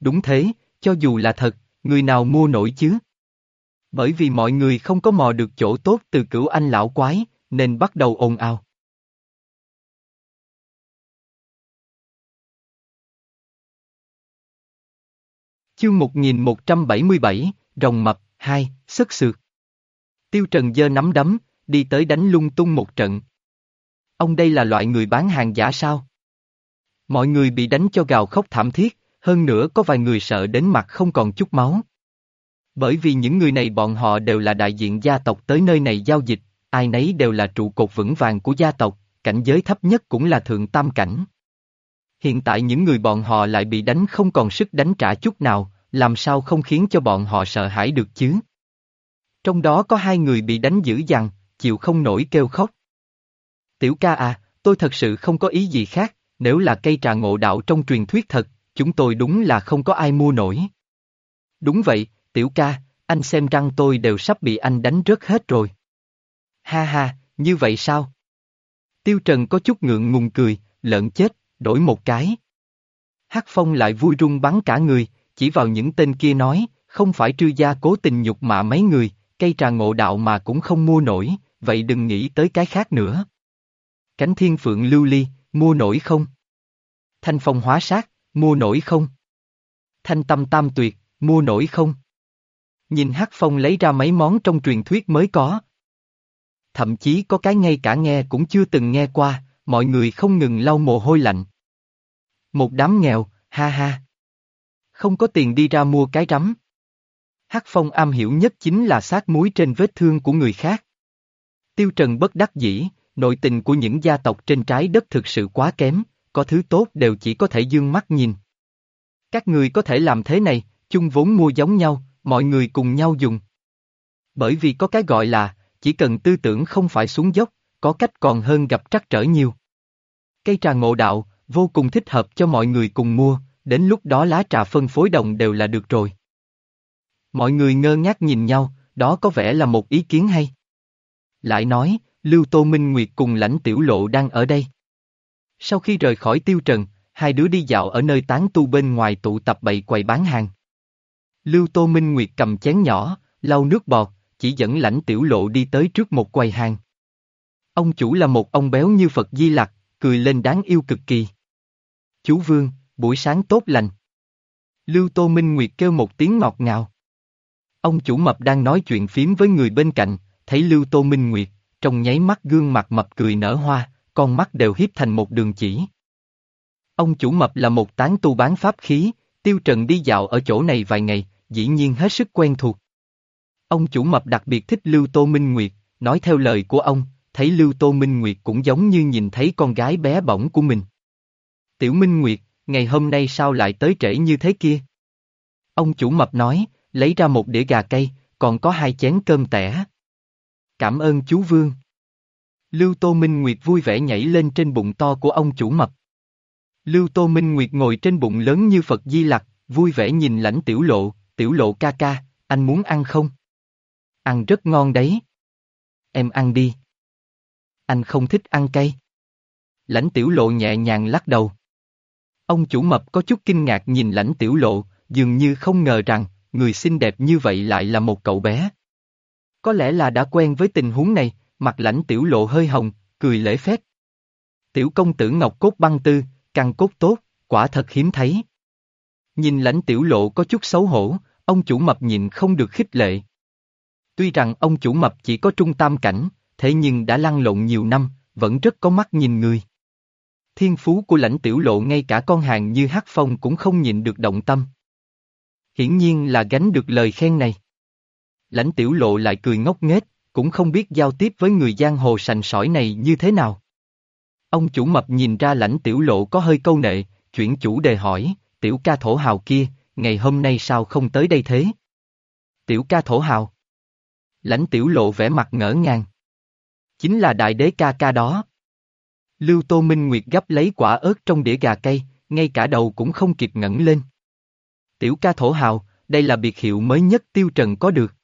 Đúng thế, cho dù là thật, người nào mua nổi chứ? Bởi vì mọi người không có mò được chỗ tốt từ cửu anh lão quái, nên bắt đầu ồn ào. Chương 1177, Rồng Mập, 2, Sức Sược. Tiêu Trần dơ nắm đấm, đi tới đánh lung tung một trận. Ông đây là loại người bán hàng giả sao? Mọi người bị đánh cho gào khóc thảm thiết, hơn nữa có vài người sợ đến mặt không còn chút máu. Bởi vì những người này bọn họ đều là đại diện gia tộc tới nơi này giao dịch, ai nấy đều là trụ cột vững vàng của gia tộc, cảnh giới thấp nhất cũng là thượng tam cảnh. Hiện tại những người bọn họ lại bị đánh không còn sức đánh trả chút nào, làm sao không khiến cho bọn họ sợ hãi được chứ? Trong đó có hai người bị đánh dữ dằn, chịu không nổi kêu khóc. Tiểu ca à, tôi thật sự không có ý gì khác, nếu là cây trà ngộ đạo trong truyền thuyết thật, chúng tôi đúng là không có ai mua nổi. Đúng vậy, tiểu ca, anh xem răng tôi đều sắp bị anh đánh rớt hết rồi. Ha ha, như vậy sao? Tiêu Trần có chút ngượng ngùng cười, lợn chết, đổi một cái. Hắc Phong lại vui rung bắn cả người, chỉ vào những tên kia nói, không phải trư gia cố tình nhục mạ mấy người, cây trà ngộ đạo mà cũng không mua nổi, vậy đừng nghĩ tới cái khác nữa. Cánh thiên phượng lưu ly, mua nổi không? Thanh phong hóa sát, mua nổi không? Thanh tâm tam tuyệt, mua nổi không? Nhìn Hắc Phong lấy ra mấy món trong truyền thuyết mới có. Thậm chí có cái ngay cả nghe cũng chưa từng nghe qua, mọi người không ngừng lau mồ hôi lạnh. Một đám nghèo, ha ha. Không có tiền đi ra mua cái rắm. Hắc Phong am hiểu nhất chính là sát muối trên vết thương của người khác. Tiêu Trần bất đắc dĩ, nội tình của những gia tộc trên trái đất thực sự quá kém, có thứ tốt đều chỉ có thể dương mắt nhìn. Các người có thể làm thế này, chung vốn mua giống nhau, mọi người cùng nhau dùng. Bởi vì có cái gọi là, chỉ cần tư tưởng không phải xuống dốc, có cách còn hơn gặp trắc trở nhiều. Cây trà ngộ đạo, vô cùng thích hợp cho mọi người cùng mua, đến lúc đó lá trà phân phối đồng đều là được rồi. Mọi người ngơ ngác nhìn nhau, đó có vẻ là một ý kiến hay. Lại nói, Lưu Tô Minh Nguyệt cùng lãnh tiểu lộ đang ở đây. Sau khi rời khỏi tiêu trần, hai đứa đi dạo ở nơi tán tu bên ngoài tụ tập bậy quầy bán hàng. Lưu Tô Minh Nguyệt cầm chén nhỏ, lau nước bọt, chỉ dẫn lãnh tiểu lộ đi tới trước một quầy hàng. Ông chủ là một ông béo như Phật Di Lặc, cười lên đáng yêu cực kỳ. Chú Vương, buổi sáng tốt lành. Lưu Tô Minh Nguyệt kêu một tiếng ngọt ngào. Ông chủ mập đang nói chuyện phím với người bên cạnh, thấy Lưu Tô Minh Nguyệt, trong nháy mắt gương mặt mập cười nở hoa, con mắt đều hiếp thành một đường chỉ. Ông chủ mập là một tán tu bán pháp khí, tiêu trần đi dạo ở chỗ này vài ngày, dĩ nhiên hết sức quen thuộc. Ông chủ mập đặc biệt thích Lưu Tô Minh Nguyệt, nói theo lời của ông, thấy Lưu Tô Minh Nguyệt cũng giống như nhìn thấy con gái bé bỏng của mình. Tiểu Minh Nguyệt, ngày hôm nay sao lại tới trễ như thế kia? Ông chủ mập nói, lấy ra một đĩa gà cây, còn có hai chén cơm tẻ. Cảm ơn chú Vương. Lưu Tô Minh Nguyệt vui vẻ nhảy lên trên bụng to của ông chủ mập. Lưu Tô Minh Nguyệt ngồi trên bụng lớn như Phật Di Lặc, vui vẻ nhìn lãnh tiểu lộ, tiểu lộ ca ca, anh muốn ăn không? Ăn rất ngon đấy. Em ăn đi. Anh không thích ăn cay. Lãnh tiểu lộ nhẹ nhàng lắc đầu. Ông chủ mập có chút kinh ngạc nhìn lãnh tiểu lộ, dường như không ngờ rằng, người xinh đẹp như vậy lại là một cậu bé. Có lẽ là đã quen với tình huống này, mặt lãnh tiểu lộ hơi hồng, cười lễ phép. Tiểu công tử ngọc cốt băng tư, càng cốt tốt, quả thật hiếm thấy. Nhìn lãnh tiểu lộ có chút xấu hổ, ông chủ mập nhìn không được khích lệ. Tuy rằng ông chủ mập chỉ có trung tam cảnh, thế nhưng đã lăn lộn nhiều năm, vẫn rất có mắt nhìn người. Thiên phú của lãnh tiểu lộ ngay cả con hàng như hát phong cũng không nhịn được động tâm. Hiển nhiên là gánh được lời khen này. Lãnh tiểu lộ lại cười ngốc nghếch, cũng không biết giao tiếp với người giang hồ sành sỏi này như thế nào. Ông chủ mập nhìn ra lãnh tiểu lộ có hơi câu nệ, chuyển chủ đề hỏi, tiểu ca thổ hào kia, ngày hôm nay sao không tới đây thế? Tiểu ca thổ hào. Lãnh tiểu lộ vẻ mặt ngỡ ngàng. Chính là đại đế ca ca đó. Lưu Tô Minh Nguyệt gấp lấy quả ớt trong đĩa gà cây, ngay cả đầu cũng không kịp ngẩng lên. Tiểu ca thổ hào, đây là biệt hiệu mới nhất tiêu trần có được.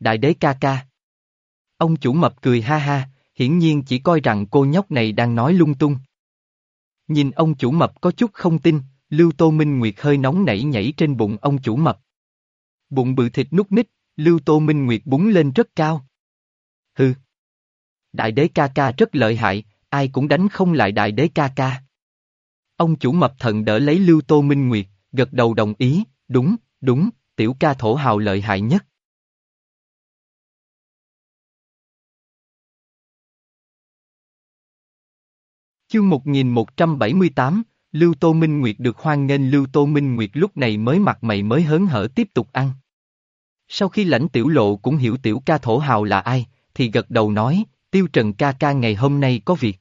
Đại đế ca ca. Ông chủ mập cười ha ha, hiển nhiên chỉ coi rằng cô nhóc này đang nói lung tung. Nhìn ông chủ mập có chút không tin, Lưu Tô Minh Nguyệt hơi nóng nảy nhảy trên bụng ông chủ mập. Bụng bự thịt nút nít, Lưu Tô Minh Nguyệt búng lên rất cao. Hừ. Đại đế ca ca rất lợi hại, ai cũng đánh không lại đại đế ca ca. Ông chủ mập thần đỡ lấy Lưu Tô Minh Nguyệt, gật đầu đồng ý, đúng, đúng, tiểu ca thổ hào lợi hại nhất. Chương 1178, Lưu Tô Minh Nguyệt được hoan nghênh Lưu Tô Minh Nguyệt lúc này mới mặt mày mới hớn hở tiếp tục ăn. Sau khi lãnh tiểu lộ cũng hiểu tiểu ca thổ hào là ai, thì gật đầu nói, tiêu trần ca ca ngày hôm nay có việc.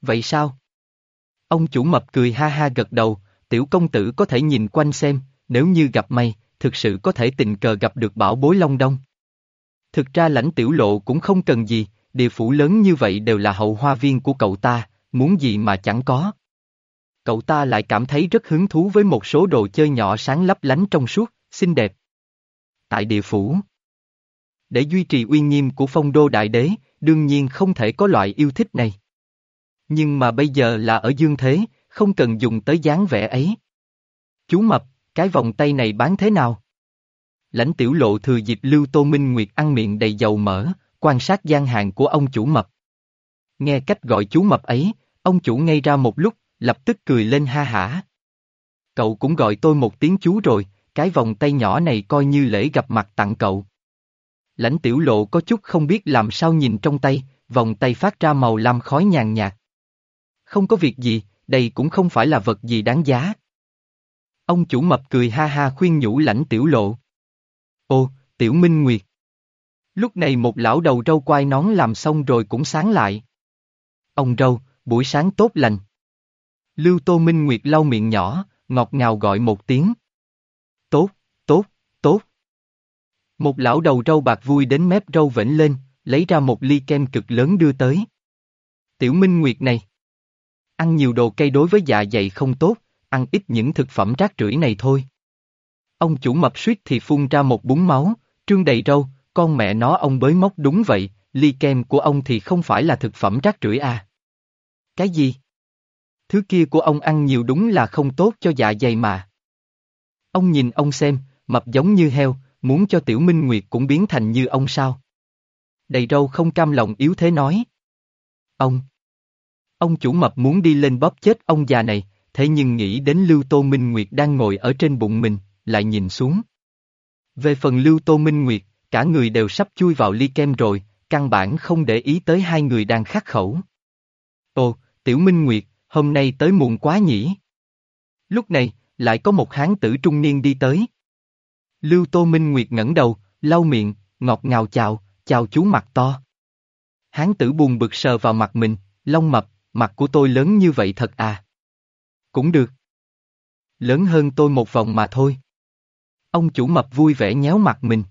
Vậy sao? Ông chủ mập cười ha ha gật đầu, tiểu công tử có thể nhìn quanh xem, nếu như gặp may, thực sự có thể tình cờ gặp được bảo bối Long Đông. Thực ra lãnh tiểu lộ cũng không cần gì, địa phủ lớn như vậy đều là hậu hoa viên của cậu ta, muốn gì mà chẳng có. Cậu ta lại cảm thấy rất hứng thú với một số đồ chơi nhỏ sáng lấp lánh trong suốt, xinh đẹp. Tại địa phủ Để duy trì uy nghiêm của phong đô đại đế, đương nhiên không thể có loại yêu thích này. Nhưng mà bây giờ là ở dương thế, không cần dùng tới dáng vẻ ấy. Chú Mập, cái vòng tay này bán thế nào? Lãnh tiểu lộ thừa dịp Lưu Tô Minh Nguyệt ăn miệng đầy dầu mỡ, quan sát gian hàng của ông chủ Mập. Nghe cách gọi chú Mập ấy, ông chủ ngây ra một lúc, lập tức cười lên ha hả. Cậu cũng gọi tôi một tiếng chú rồi, cái vòng tay nhỏ này coi như lễ gặp mặt tặng cậu. Lãnh tiểu lộ có chút không biết làm sao nhìn trong tay, vòng tay phát ra màu lam khói nhàn nhạt. Không có việc gì, đây cũng không phải là vật gì đáng giá. Ông chủ mập cười ha ha khuyên nhủ lãnh tiểu lộ. Ô, tiểu minh nguyệt. Lúc này một lão đầu râu quai nón làm xong rồi cũng sáng lại. Ông râu, buổi sáng tốt lành. Lưu Tô Minh Nguyệt lau miệng nhỏ, ngọt ngào gọi một tiếng. Tốt, tốt, tốt. Một lão đầu râu bạc vui đến mép râu vểnh lên, lấy ra một ly kem cực lớn đưa tới. Tiểu Minh Nguyệt này. Ăn nhiều đồ cây đối với dạ dày không tốt, ăn ít những thực phẩm rác rưởi này thôi. Ông chủ mập suýt thì phun ra một búng máu, trương đầy râu, con mẹ nó ông bới móc đúng vậy, ly kem của ông thì không phải là thực phẩm rác rưởi à. Cái gì? Thứ kia của ông ăn nhiều đúng là không tốt cho dạ dày mà. Ông nhìn ông xem, mập giống như heo, muốn cho Tiểu Minh Nguyệt cũng biến thành như ông sao. Đầy râu không cam lòng yếu thế nói. Ông! Ông chủ mập muốn đi lên bóp chết ông già này, thế nhưng nghĩ đến Lưu Tô Minh Nguyệt đang ngồi ở trên bụng mình, lại nhìn xuống. Về phần Lưu Tô Minh Nguyệt, cả người đều sắp chui vào ly kem rồi, căn bản không để ý tới hai người đang khắc khẩu. Ồ, Tiểu Minh Nguyệt, hôm nay tới muộn quá nhỉ? Lúc này, lại có một hán tử trung niên đi tới. Lưu Tô Minh Nguyệt ngẩng đầu, lau miệng, ngọt ngào chào, chào chú mặt to. Hán tử buồn bực sờ vào mặt mình, lông mập, mặt của tôi lớn như vậy thật à? Cũng được. Lớn hơn tôi một vòng mà thôi. Ông chủ mập vui vẻ nhéo mặt mình.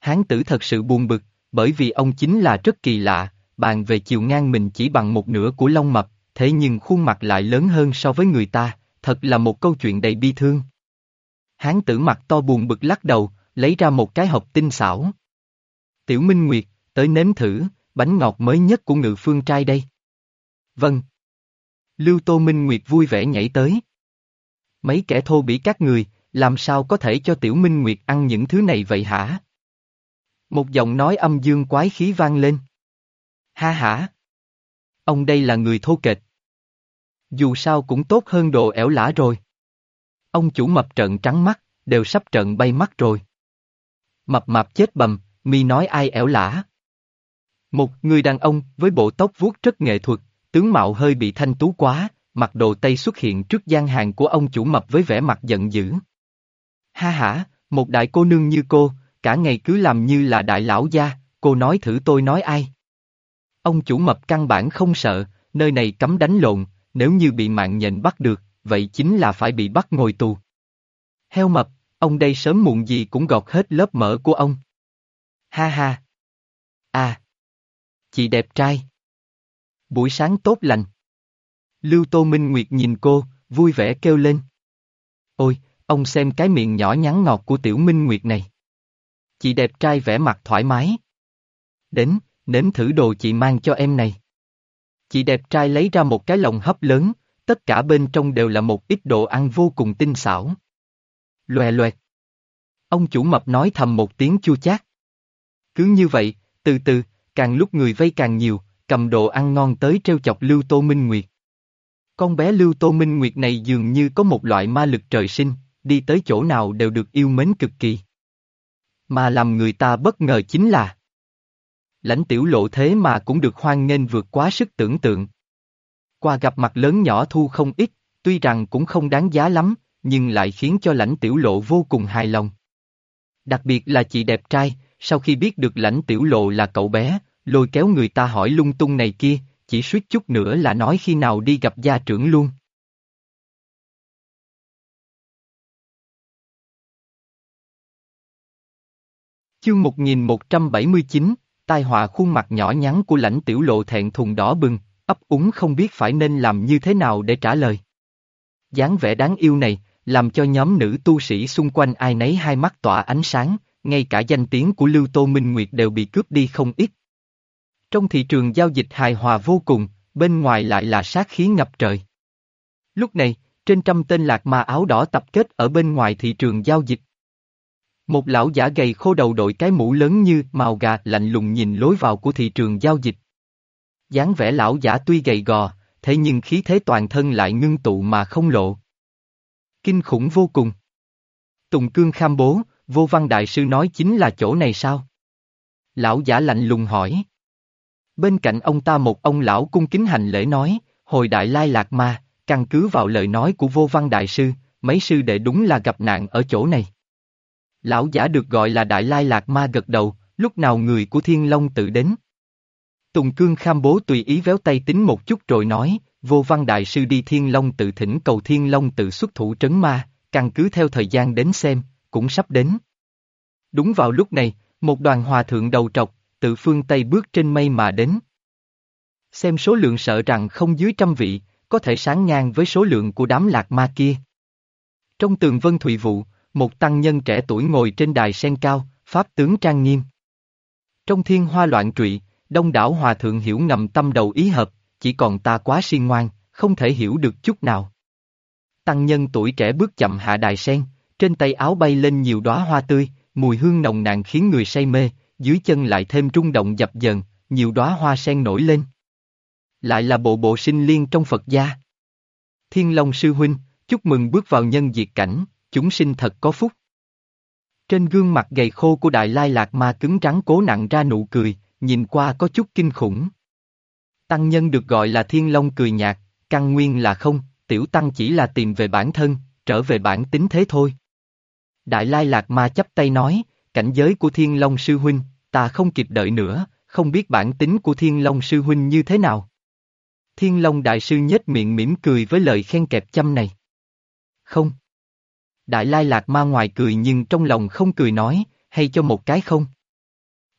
Hán tử thật sự buồn bực, bởi vì ông chính là rất kỳ lạ, bàn về chiều ngang mình chỉ bằng một nửa của lông mập, thế nhưng khuôn mặt lại lớn hơn so với người ta, thật là một câu chuyện đầy bi thương. Hán tử mặt to buồn bực lắc đầu, lấy ra một cái hộp tinh xảo. Tiểu Minh Nguyệt, tới nếm thử, bánh ngọt mới nhất của ngự phương trai đây. Vâng. Lưu Tô Minh Nguyệt vui vẻ nhảy tới. Mấy kẻ thô bỉ các người, làm sao có thể cho Tiểu Minh Nguyệt ăn những thứ này vậy hả? Một giọng nói âm dương quái khí vang lên. Ha hả? Ông đây là người thô kệch. Dù sao cũng tốt hơn đồ ẻo lả rồi. Ông chủ mập trận trắng mắt, đều sắp trận bay mắt rồi. Mập mạp chết bầm, mi nói ai ẻo lả. Một người đàn ông với bộ tóc vuốt rất nghệ thuật, tướng mạo hơi bị thanh tú quá, mặc đồ tây xuất hiện trước gian hàng của ông chủ mập với vẻ mặt giận dữ. Ha ha, một đại cô nương như cô, cả ngày cứ làm như là đại lão gia, cô nói thử tôi nói ai. Ông chủ mập căn bản không sợ, nơi này cấm đánh lộn, nếu như bị mạng nhện bắt được, vậy chính là phải bị bắt ngồi tù. Heo mập, ông đây sớm muộn gì cũng gọt hết lớp mỡ của ông. Ha ha. À. Chị đẹp trai. Buổi sáng tốt lành. Lưu Tô Minh Nguyệt nhìn cô, vui vẻ kêu lên. Ôi, ông xem cái miệng nhỏ nhắn ngọt của Tiểu Minh Nguyệt này. Chị đẹp trai vẻ mặt thoải mái. Đến, nếm thử đồ chị mang cho em này. Chị đẹp trai lấy ra một cái lồng hấp lớn, tất cả bên trong đều là một ít đồ ăn vô cùng tinh xảo. Loè loẹt. Ông chủ mập nói thầm một tiếng chua chát. Cứ như vậy, từ từ, càng lúc người vây càng nhiều, cầm đồ ăn ngon tới treo chọc Lưu Tô Minh Nguyệt. Con bé Lưu Tô Minh Nguyệt này dường như có một loại ma lực trời sinh, đi tới chỗ nào đều được yêu mến cực kỳ. Mà làm người ta bất ngờ chính là lãnh tiểu lộ thế mà cũng được hoan nghênh vượt quá sức tưởng tượng. Qua gặp mặt lớn nhỏ thu không ít, tuy rằng cũng không đáng giá lắm, nhưng lại khiến cho lãnh tiểu lộ vô cùng hài lòng. Đặc biệt là chị đẹp trai, sau khi biết được lãnh tiểu lộ là cậu bé, lôi kéo người ta hỏi lung tung này kia, chỉ suýt chút nữa là nói khi nào đi gặp gia trưởng luôn. Chương 1179, tai họa khuôn mặt nhỏ nhắn của lãnh tiểu lộ thẹn thùng đỏ bừng, ấp úng không biết phải nên làm như thế nào để trả lời. dáng vẻ đáng yêu này, làm cho nhóm nữ tu sĩ xung quanh ai nấy hai mắt tỏa ánh sáng, ngay cả danh tiếng của Lưu Tô Minh Nguyệt đều bị cướp đi không ít. Trong thị trường giao dịch hài hòa vô cùng, bên ngoài lại là sát khí ngập trời. Lúc này, trên trăm tên lạc ma áo đỏ tập kết ở bên ngoài thị trường giao dịch. Một lão giả gầy khô đầu đội cái mũ lớn như màu gà lạnh lùng nhìn lối vào của thị trường giao dịch. dáng vẻ lão giả tuy gầy gò, thế nhưng khí thế toàn thân lại ngưng tụ mà không lộ. Kinh khủng vô cùng. Tùng Cương kham bố, vô văn đại sư nói chính là chỗ này sao? Lão giả lạnh lùng hỏi. Bên cạnh ông ta một ông lão cung kính hành lễ nói, hồi đại lai lạc ma, căn cứ vào lời nói của vô văn đại sư, mấy sư đệ đúng là gặp nạn ở chỗ này. Lão giả được gọi là Đại Lai Lạc Ma gật đầu, lúc nào người của Thiên Long tự đến. Tùng Cương Kham Bố tùy ý véo tay tính một chút rồi nói, vô văn đại sư đi Thiên Long tự thỉnh cầu Thiên Long tự xuất thủ trấn ma, căn cứ theo thời gian đến xem, cũng sắp đến. Đúng vào lúc này, một đoàn hòa thượng đầu trọc, tự phương Tây bước trên mây mà đến. Xem số lượng sợ rằng không dưới trăm vị, có thể sáng ngang với số lượng của đám lạc ma kia. Trong tường vân thụy vụ, một tăng nhân trẻ tuổi ngồi trên đài sen cao, pháp tướng trang nghiêm. Trong thiên hoa loạn trụy, đông đảo hòa thượng hiểu ngầm tâm đầu ý hợp, chỉ còn ta quá si ngoan, không thể hiểu được chút nào. Tăng nhân tuổi trẻ bước chậm hạ đài sen, trên tay áo bay lên nhiều đóa hoa tươi, mùi hương nồng nàn khiến người say mê, dưới chân lại thêm rung động dập dần, nhiều đóa hoa sen nổi lên. Lại là bộ bộ sinh liên trong Phật gia. Thiên Long Sư Huynh, chúc mừng bước vào nhân diệt cảnh, chúng sinh thật có phúc. Trên gương mặt gầy khô của Đại Lai Lạc Ma cứng trắng cố nặng ra nụ cười, nhìn qua có chút kinh khủng. Tăng nhân được gọi là Thiên Long cười nhạt, căn nguyên là không, tiểu tăng chỉ là tìm về bản thân, trở về bản tính thế thôi. Đại Lai Lạc Ma chấp tay nói, cảnh giới của Thiên Long Sư Huynh, ta không kịp đợi nữa, không biết bản tính của Thiên Long Sư Huynh như thế nào. Thiên Long Đại Sư nhếch miệng mỉm cười với lời khen kẹp chăm này. Không. Đại Lai Lạc Ma ngoài cười nhưng trong lòng không cười nói, hay cho một cái không.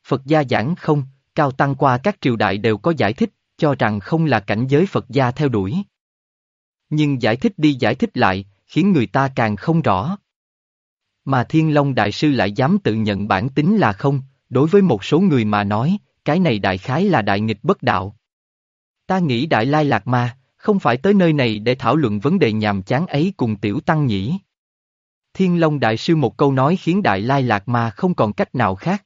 Phật gia giảng không, cao tăng qua các triều đại đều có giải thích, cho rằng không là cảnh giới Phật gia theo đuổi. Nhưng giải thích đi giải thích lại, khiến người ta càng không rõ. mà Thiên Long Đại Sư lại dám tự nhận bản tính là không, đối với một số người mà nói, cái này đại khái là đại nghịch bất đạo. Ta nghĩ Đại Lai Lạc Ma, không phải tới nơi này để thảo luận vấn đề nhàm chán ấy cùng Tiểu Tăng nhỉ. Thiên Long Đại Sư một câu nói khiến Đại Lai Lạc Ma không còn cách nào khác.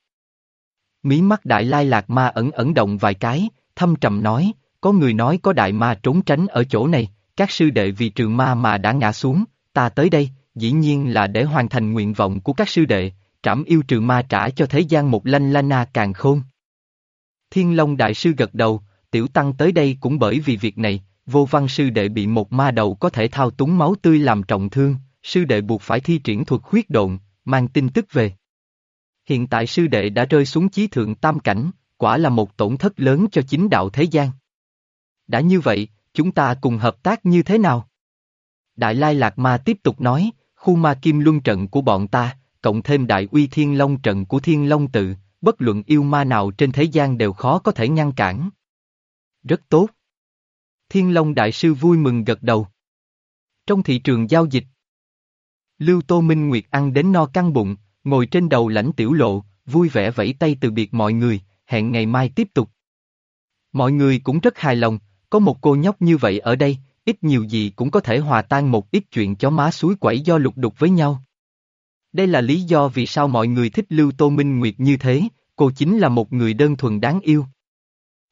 Mí mắt Đại Lai Lạc Ma ẩn ẩn động vài cái, thâm trầm nói, có người nói có đại ma trốn tránh ở chỗ này, các sư đệ vì trường ma mà đã ngã xuống, ta tới đây, dĩ nhiên là để hoàn thành nguyện vọng của các sư đệ, trảm yêu trừ ma trả cho thế gian một lanh lana càng khôn. Thiên Long Đại Sư gật đầu, tiểu tăng tới đây cũng bởi vì việc này, vô văn sư đệ bị một ma đầu có thể thao túng máu tươi làm trọng thương, sư đệ buộc phải thi triển thuật huyết độn, mang tin tức về. Hiện tại sư đệ đã rơi xuống chí thượng tam cảnh, quả là một tổn thất lớn cho chính đạo thế gian. Đã như vậy, chúng ta cùng hợp tác như thế nào? Đại Lai Lạc Ma tiếp tục nói, khu ma kim luân trận của bọn ta, cộng thêm đại uy thiên long trận của thiên long tự, bất luận yêu ma nào trên thế gian đều khó có thể ngăn cản. Rất tốt. Thiên Long Đại Sư vui mừng gật đầu. Trong thị trường giao dịch, Lưu Tô Minh Nguyệt ăn đến no căng bụng, ngồi trên đầu lãnh tiểu lộ, vui vẻ vẫy tay từ biệt mọi người, hẹn ngày mai tiếp tục. Mọi người cũng rất hài lòng, có một cô nhóc như vậy ở đây, ít nhiều gì cũng có thể hòa tan một ít chuyện chó má suối quẩy do lục đục với nhau. Đây là lý do vì sao mọi người thích Lưu Tô Minh Nguyệt như thế, cô chính là một người đơn thuần đáng yêu.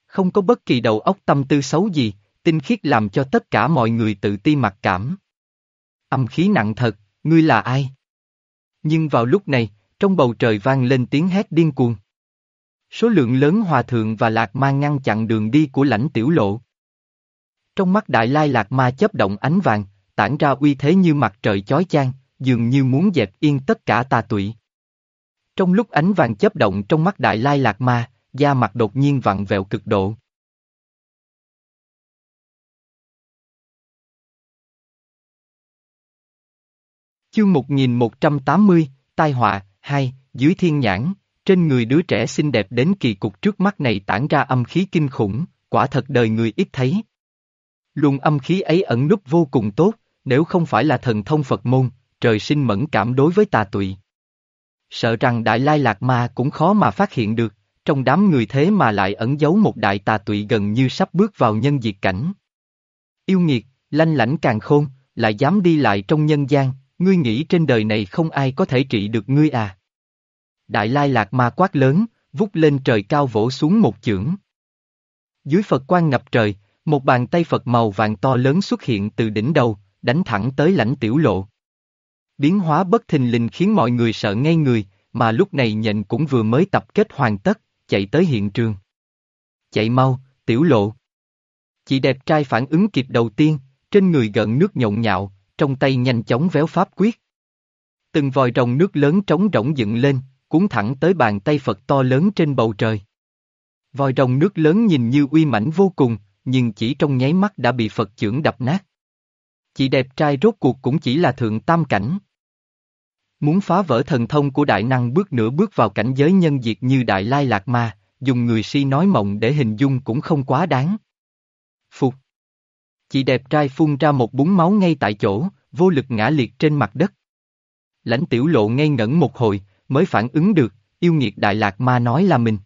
Không có bất kỳ đầu óc tâm tư xấu gì, tinh khiết làm cho tất cả mọi người tự ti mặc cảm. Âm khí nặng thật, ngươi là ai? Nhưng vào lúc này, trong bầu trời vang lên tiếng hét điên cuồng. Số lượng lớn hòa thượng và lạc ma ngăn chặn đường đi của lãnh tiểu lộ. Trong mắt đại lai lạc ma chấp động ánh vàng, tản ra uy thế như mặt trời chói chang, dường như muốn dẹp yên tất cả tà tụy. Trong lúc ánh vàng chấp động trong mắt đại lai lạc ma, da mặt đột nhiên vặn vẹo cực độ. Chương 1180, Tai họa, 2, dưới thiên nhãn, trên người đứa trẻ xinh đẹp đến kỳ cục trước mắt này tản ra âm khí kinh khủng, quả thật đời người ít thấy. Luồng âm khí ấy ẩn núp vô cùng tốt, nếu không phải là thần thông Phật môn, trời sinh mẫn cảm đối với tà tụy. Sợ rằng Đại Lai Lạc Ma cũng khó mà phát hiện được, trong đám người thế mà lại ẩn giấu một đại tà tụy gần như sắp bước vào nhân diệt cảnh. Yêu nghiệt, lanh lãnh càng khôn, lại dám đi lại trong nhân gian, ngươi nghĩ trên đời này không ai có thể trị được ngươi à? Đại Lai Lạc Ma quát lớn, vút lên trời cao vỗ xuống một chưởng. Dưới Phật quan ngập trời, một bàn tay Phật màu vàng to lớn xuất hiện từ đỉnh đầu, đánh thẳng tới lãnh tiểu lộ. Biến hóa bất thình lình khiến mọi người sợ ngay người, mà lúc này nhện cũng vừa mới tập kết hoàn tất, chạy tới hiện trường. Chạy mau, tiểu lộ. Chị đẹp trai phản ứng kịp đầu tiên, trên người gần nước nhộn nhạo, trong tay nhanh chóng véo pháp quyết. Từng vòi rồng nước lớn trống rỗng dựng lên, cuốn thẳng tới bàn tay Phật to lớn trên bầu trời. Vòi rồng nước lớn nhìn như uy mãnh vô cùng, nhưng chỉ trong nháy mắt đã bị Phật chưởng đập nát. Chị đẹp trai rốt cuộc cũng chỉ là thượng tam cảnh. Muốn phá vỡ thần thông của đại năng bước nửa bước vào cảnh giới nhân diệt như đại lai lạc ma, dùng người si nói mộng để hình dung cũng không quá đáng. Chị đẹp trai phun ra một búng máu ngay tại chỗ, vô lực ngã liệt trên mặt đất. Lãnh tiểu lộ ngây ngẩn một hồi, mới phản ứng được, yêu nghiệt đại lạc ma nói là mình.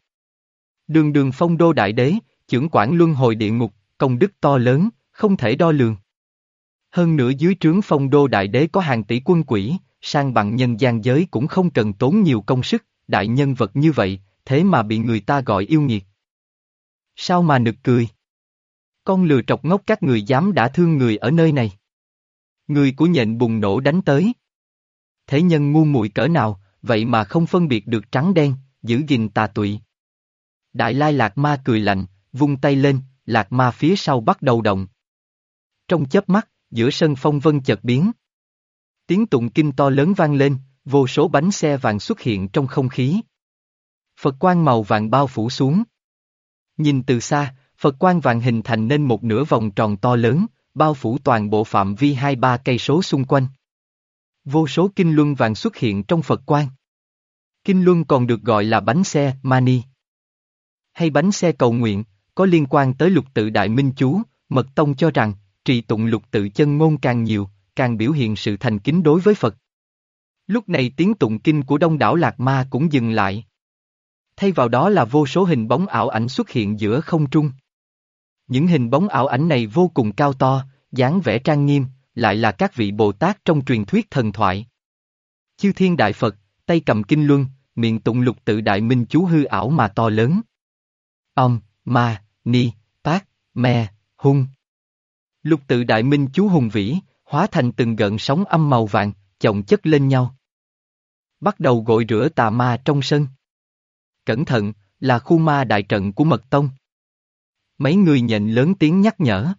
Đường đường phong đô đại đế, trưởng quản luân hồi địa ngục, công đức to lớn, không thể đo lường. Hơn nữa dưới trướng phong đô đại đế có hàng tỷ quân quỷ, sang bằng nhân gian giới cũng không cần tốn nhiều công sức, đại nhân vật như vậy, thế mà bị người ta gọi yêu nghiệt. Sao mà nực cười? Con lừa trọc ngốc các người dám đã thương người ở nơi này. Người của nhện bùng nổ đánh tới. Thế nhân ngu muội cỡ nào, vậy mà không phân biệt được trắng đen, giữ gìn tà tụy. Đại lai lạc ma cười lạnh, vung tay lên, lạc ma phía sau bắt đầu động. Trong chớp mắt, giữa sân phong vân chợt biến. Tiếng tụng kinh to lớn vang lên, vô số bánh xe vàng xuất hiện trong không khí. Phật quang màu vàng bao phủ xuống. Nhìn từ xa, Phật quan vàng hình thành nên một nửa vòng tròn to lớn, bao phủ toàn bộ phạm vi hai ba cây số xung quanh. Vô số kinh luân vàng xuất hiện trong Phật quan. Kinh luân còn được gọi là bánh xe, mani. Hay bánh xe cầu nguyện, có liên quan tới lục tự đại minh chú, mật tông cho rằng, trì tụng lục tự chân ngôn càng nhiều, càng biểu hiện sự thành kính đối với Phật. Lúc này tiếng tụng kinh của đông đảo Lạc Ma cũng dừng lại. Thay vào đó là vô số hình bóng ảo ảnh xuất hiện giữa không trung. Những hình bóng ảo ảnh này vô cùng cao to, dáng vẻ trang nghiêm, lại là các vị Bồ Tát trong truyền thuyết thần thoại. Chư Thiên Đại Phật, tay cầm kinh luân, miệng tụng lục tự đại minh chú hư ảo mà to lớn. Ông, Ma, Ni, Tát, Me, Hung. Lục tự đại minh chú hùng vĩ, hóa thành từng gợn sóng âm màu vàng, chồng chất lên nhau. Bắt đầu gội rửa tà ma trong sân. Cẩn thận, là khu ma đại trận của mật tông. Mấy người nhện lớn tiếng nhắc nhở.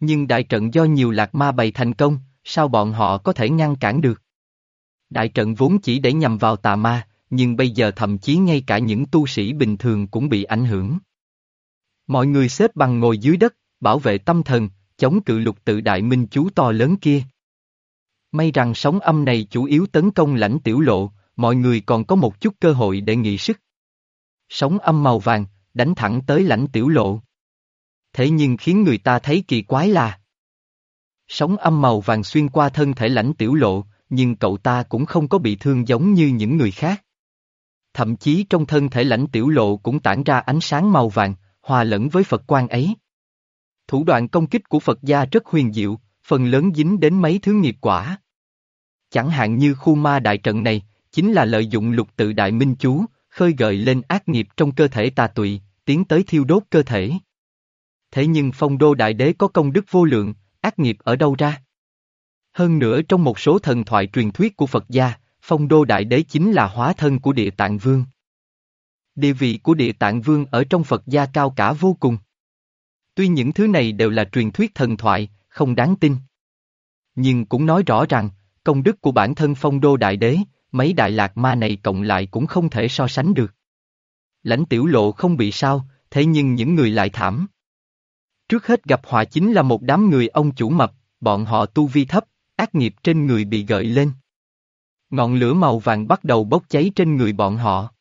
Nhưng đại trận do nhiều lạc ma bày thành công, sao bọn họ có thể ngăn cản được? Đại trận vốn chỉ để nhằm vào tà ma, nhưng bây giờ thậm chí ngay cả những tu sĩ bình thường cũng bị ảnh hưởng. Mọi người xếp bằng ngồi dưới đất, bảo vệ tâm thần, chống cự lục tự đại minh chú to lớn kia. May rằng sóng âm này chủ yếu tấn công lãnh tiểu lộ, mọi người còn có một chút cơ hội để nghỉ sức. Sóng âm màu vàng, đánh thẳng tới lãnh tiểu lộ. Thế nhưng khiến người ta thấy kỳ quái là Sóng âm màu vàng xuyên qua thân thể lãnh tiểu lộ, nhưng cậu ta cũng không có bị thương giống như những người khác. Thậm chí trong thân thể lãnh tiểu lộ cũng tản ra ánh sáng màu vàng, hòa lẫn với Phật quan ấy. Thủ đoạn công kích của Phật gia rất huyền diệu, phần lớn dính đến mấy thứ nghiệp quả. Chẳng hạn như khu ma đại trận này, chính là lợi dụng lục tự đại minh chú, khơi gợi lên ác nghiệp trong cơ thể tà tụy, tiến tới thiêu đốt cơ thể. Thế nhưng phong đô đại đế có công đức vô lượng, ác nghiệp ở đâu ra? Hơn nữa trong một số thần thoại truyền thuyết của Phật gia, phong đô đại đế chính là hóa thân của địa tạng vương. Địa vị của địa tạng vương ở trong Phật gia cao cả vô cùng. Tuy những thứ này đều là truyền thuyết thần thoại, không đáng tin. Nhưng cũng nói rõ rằng, công đức của bản thân phong đô đại đế, mấy đại lạc ma này cộng lại cũng không thể so sánh được. Lãnh tiểu lộ không bị sao, thế nhưng những người lại thảm. Trước hết gặp họa chính là một đám người ông chủ mập, bọn họ tu vi thấp, ác nghiệp trên người bị gợi lên. Ngọn lửa màu vàng bắt đầu bốc cháy trên người bọn họ.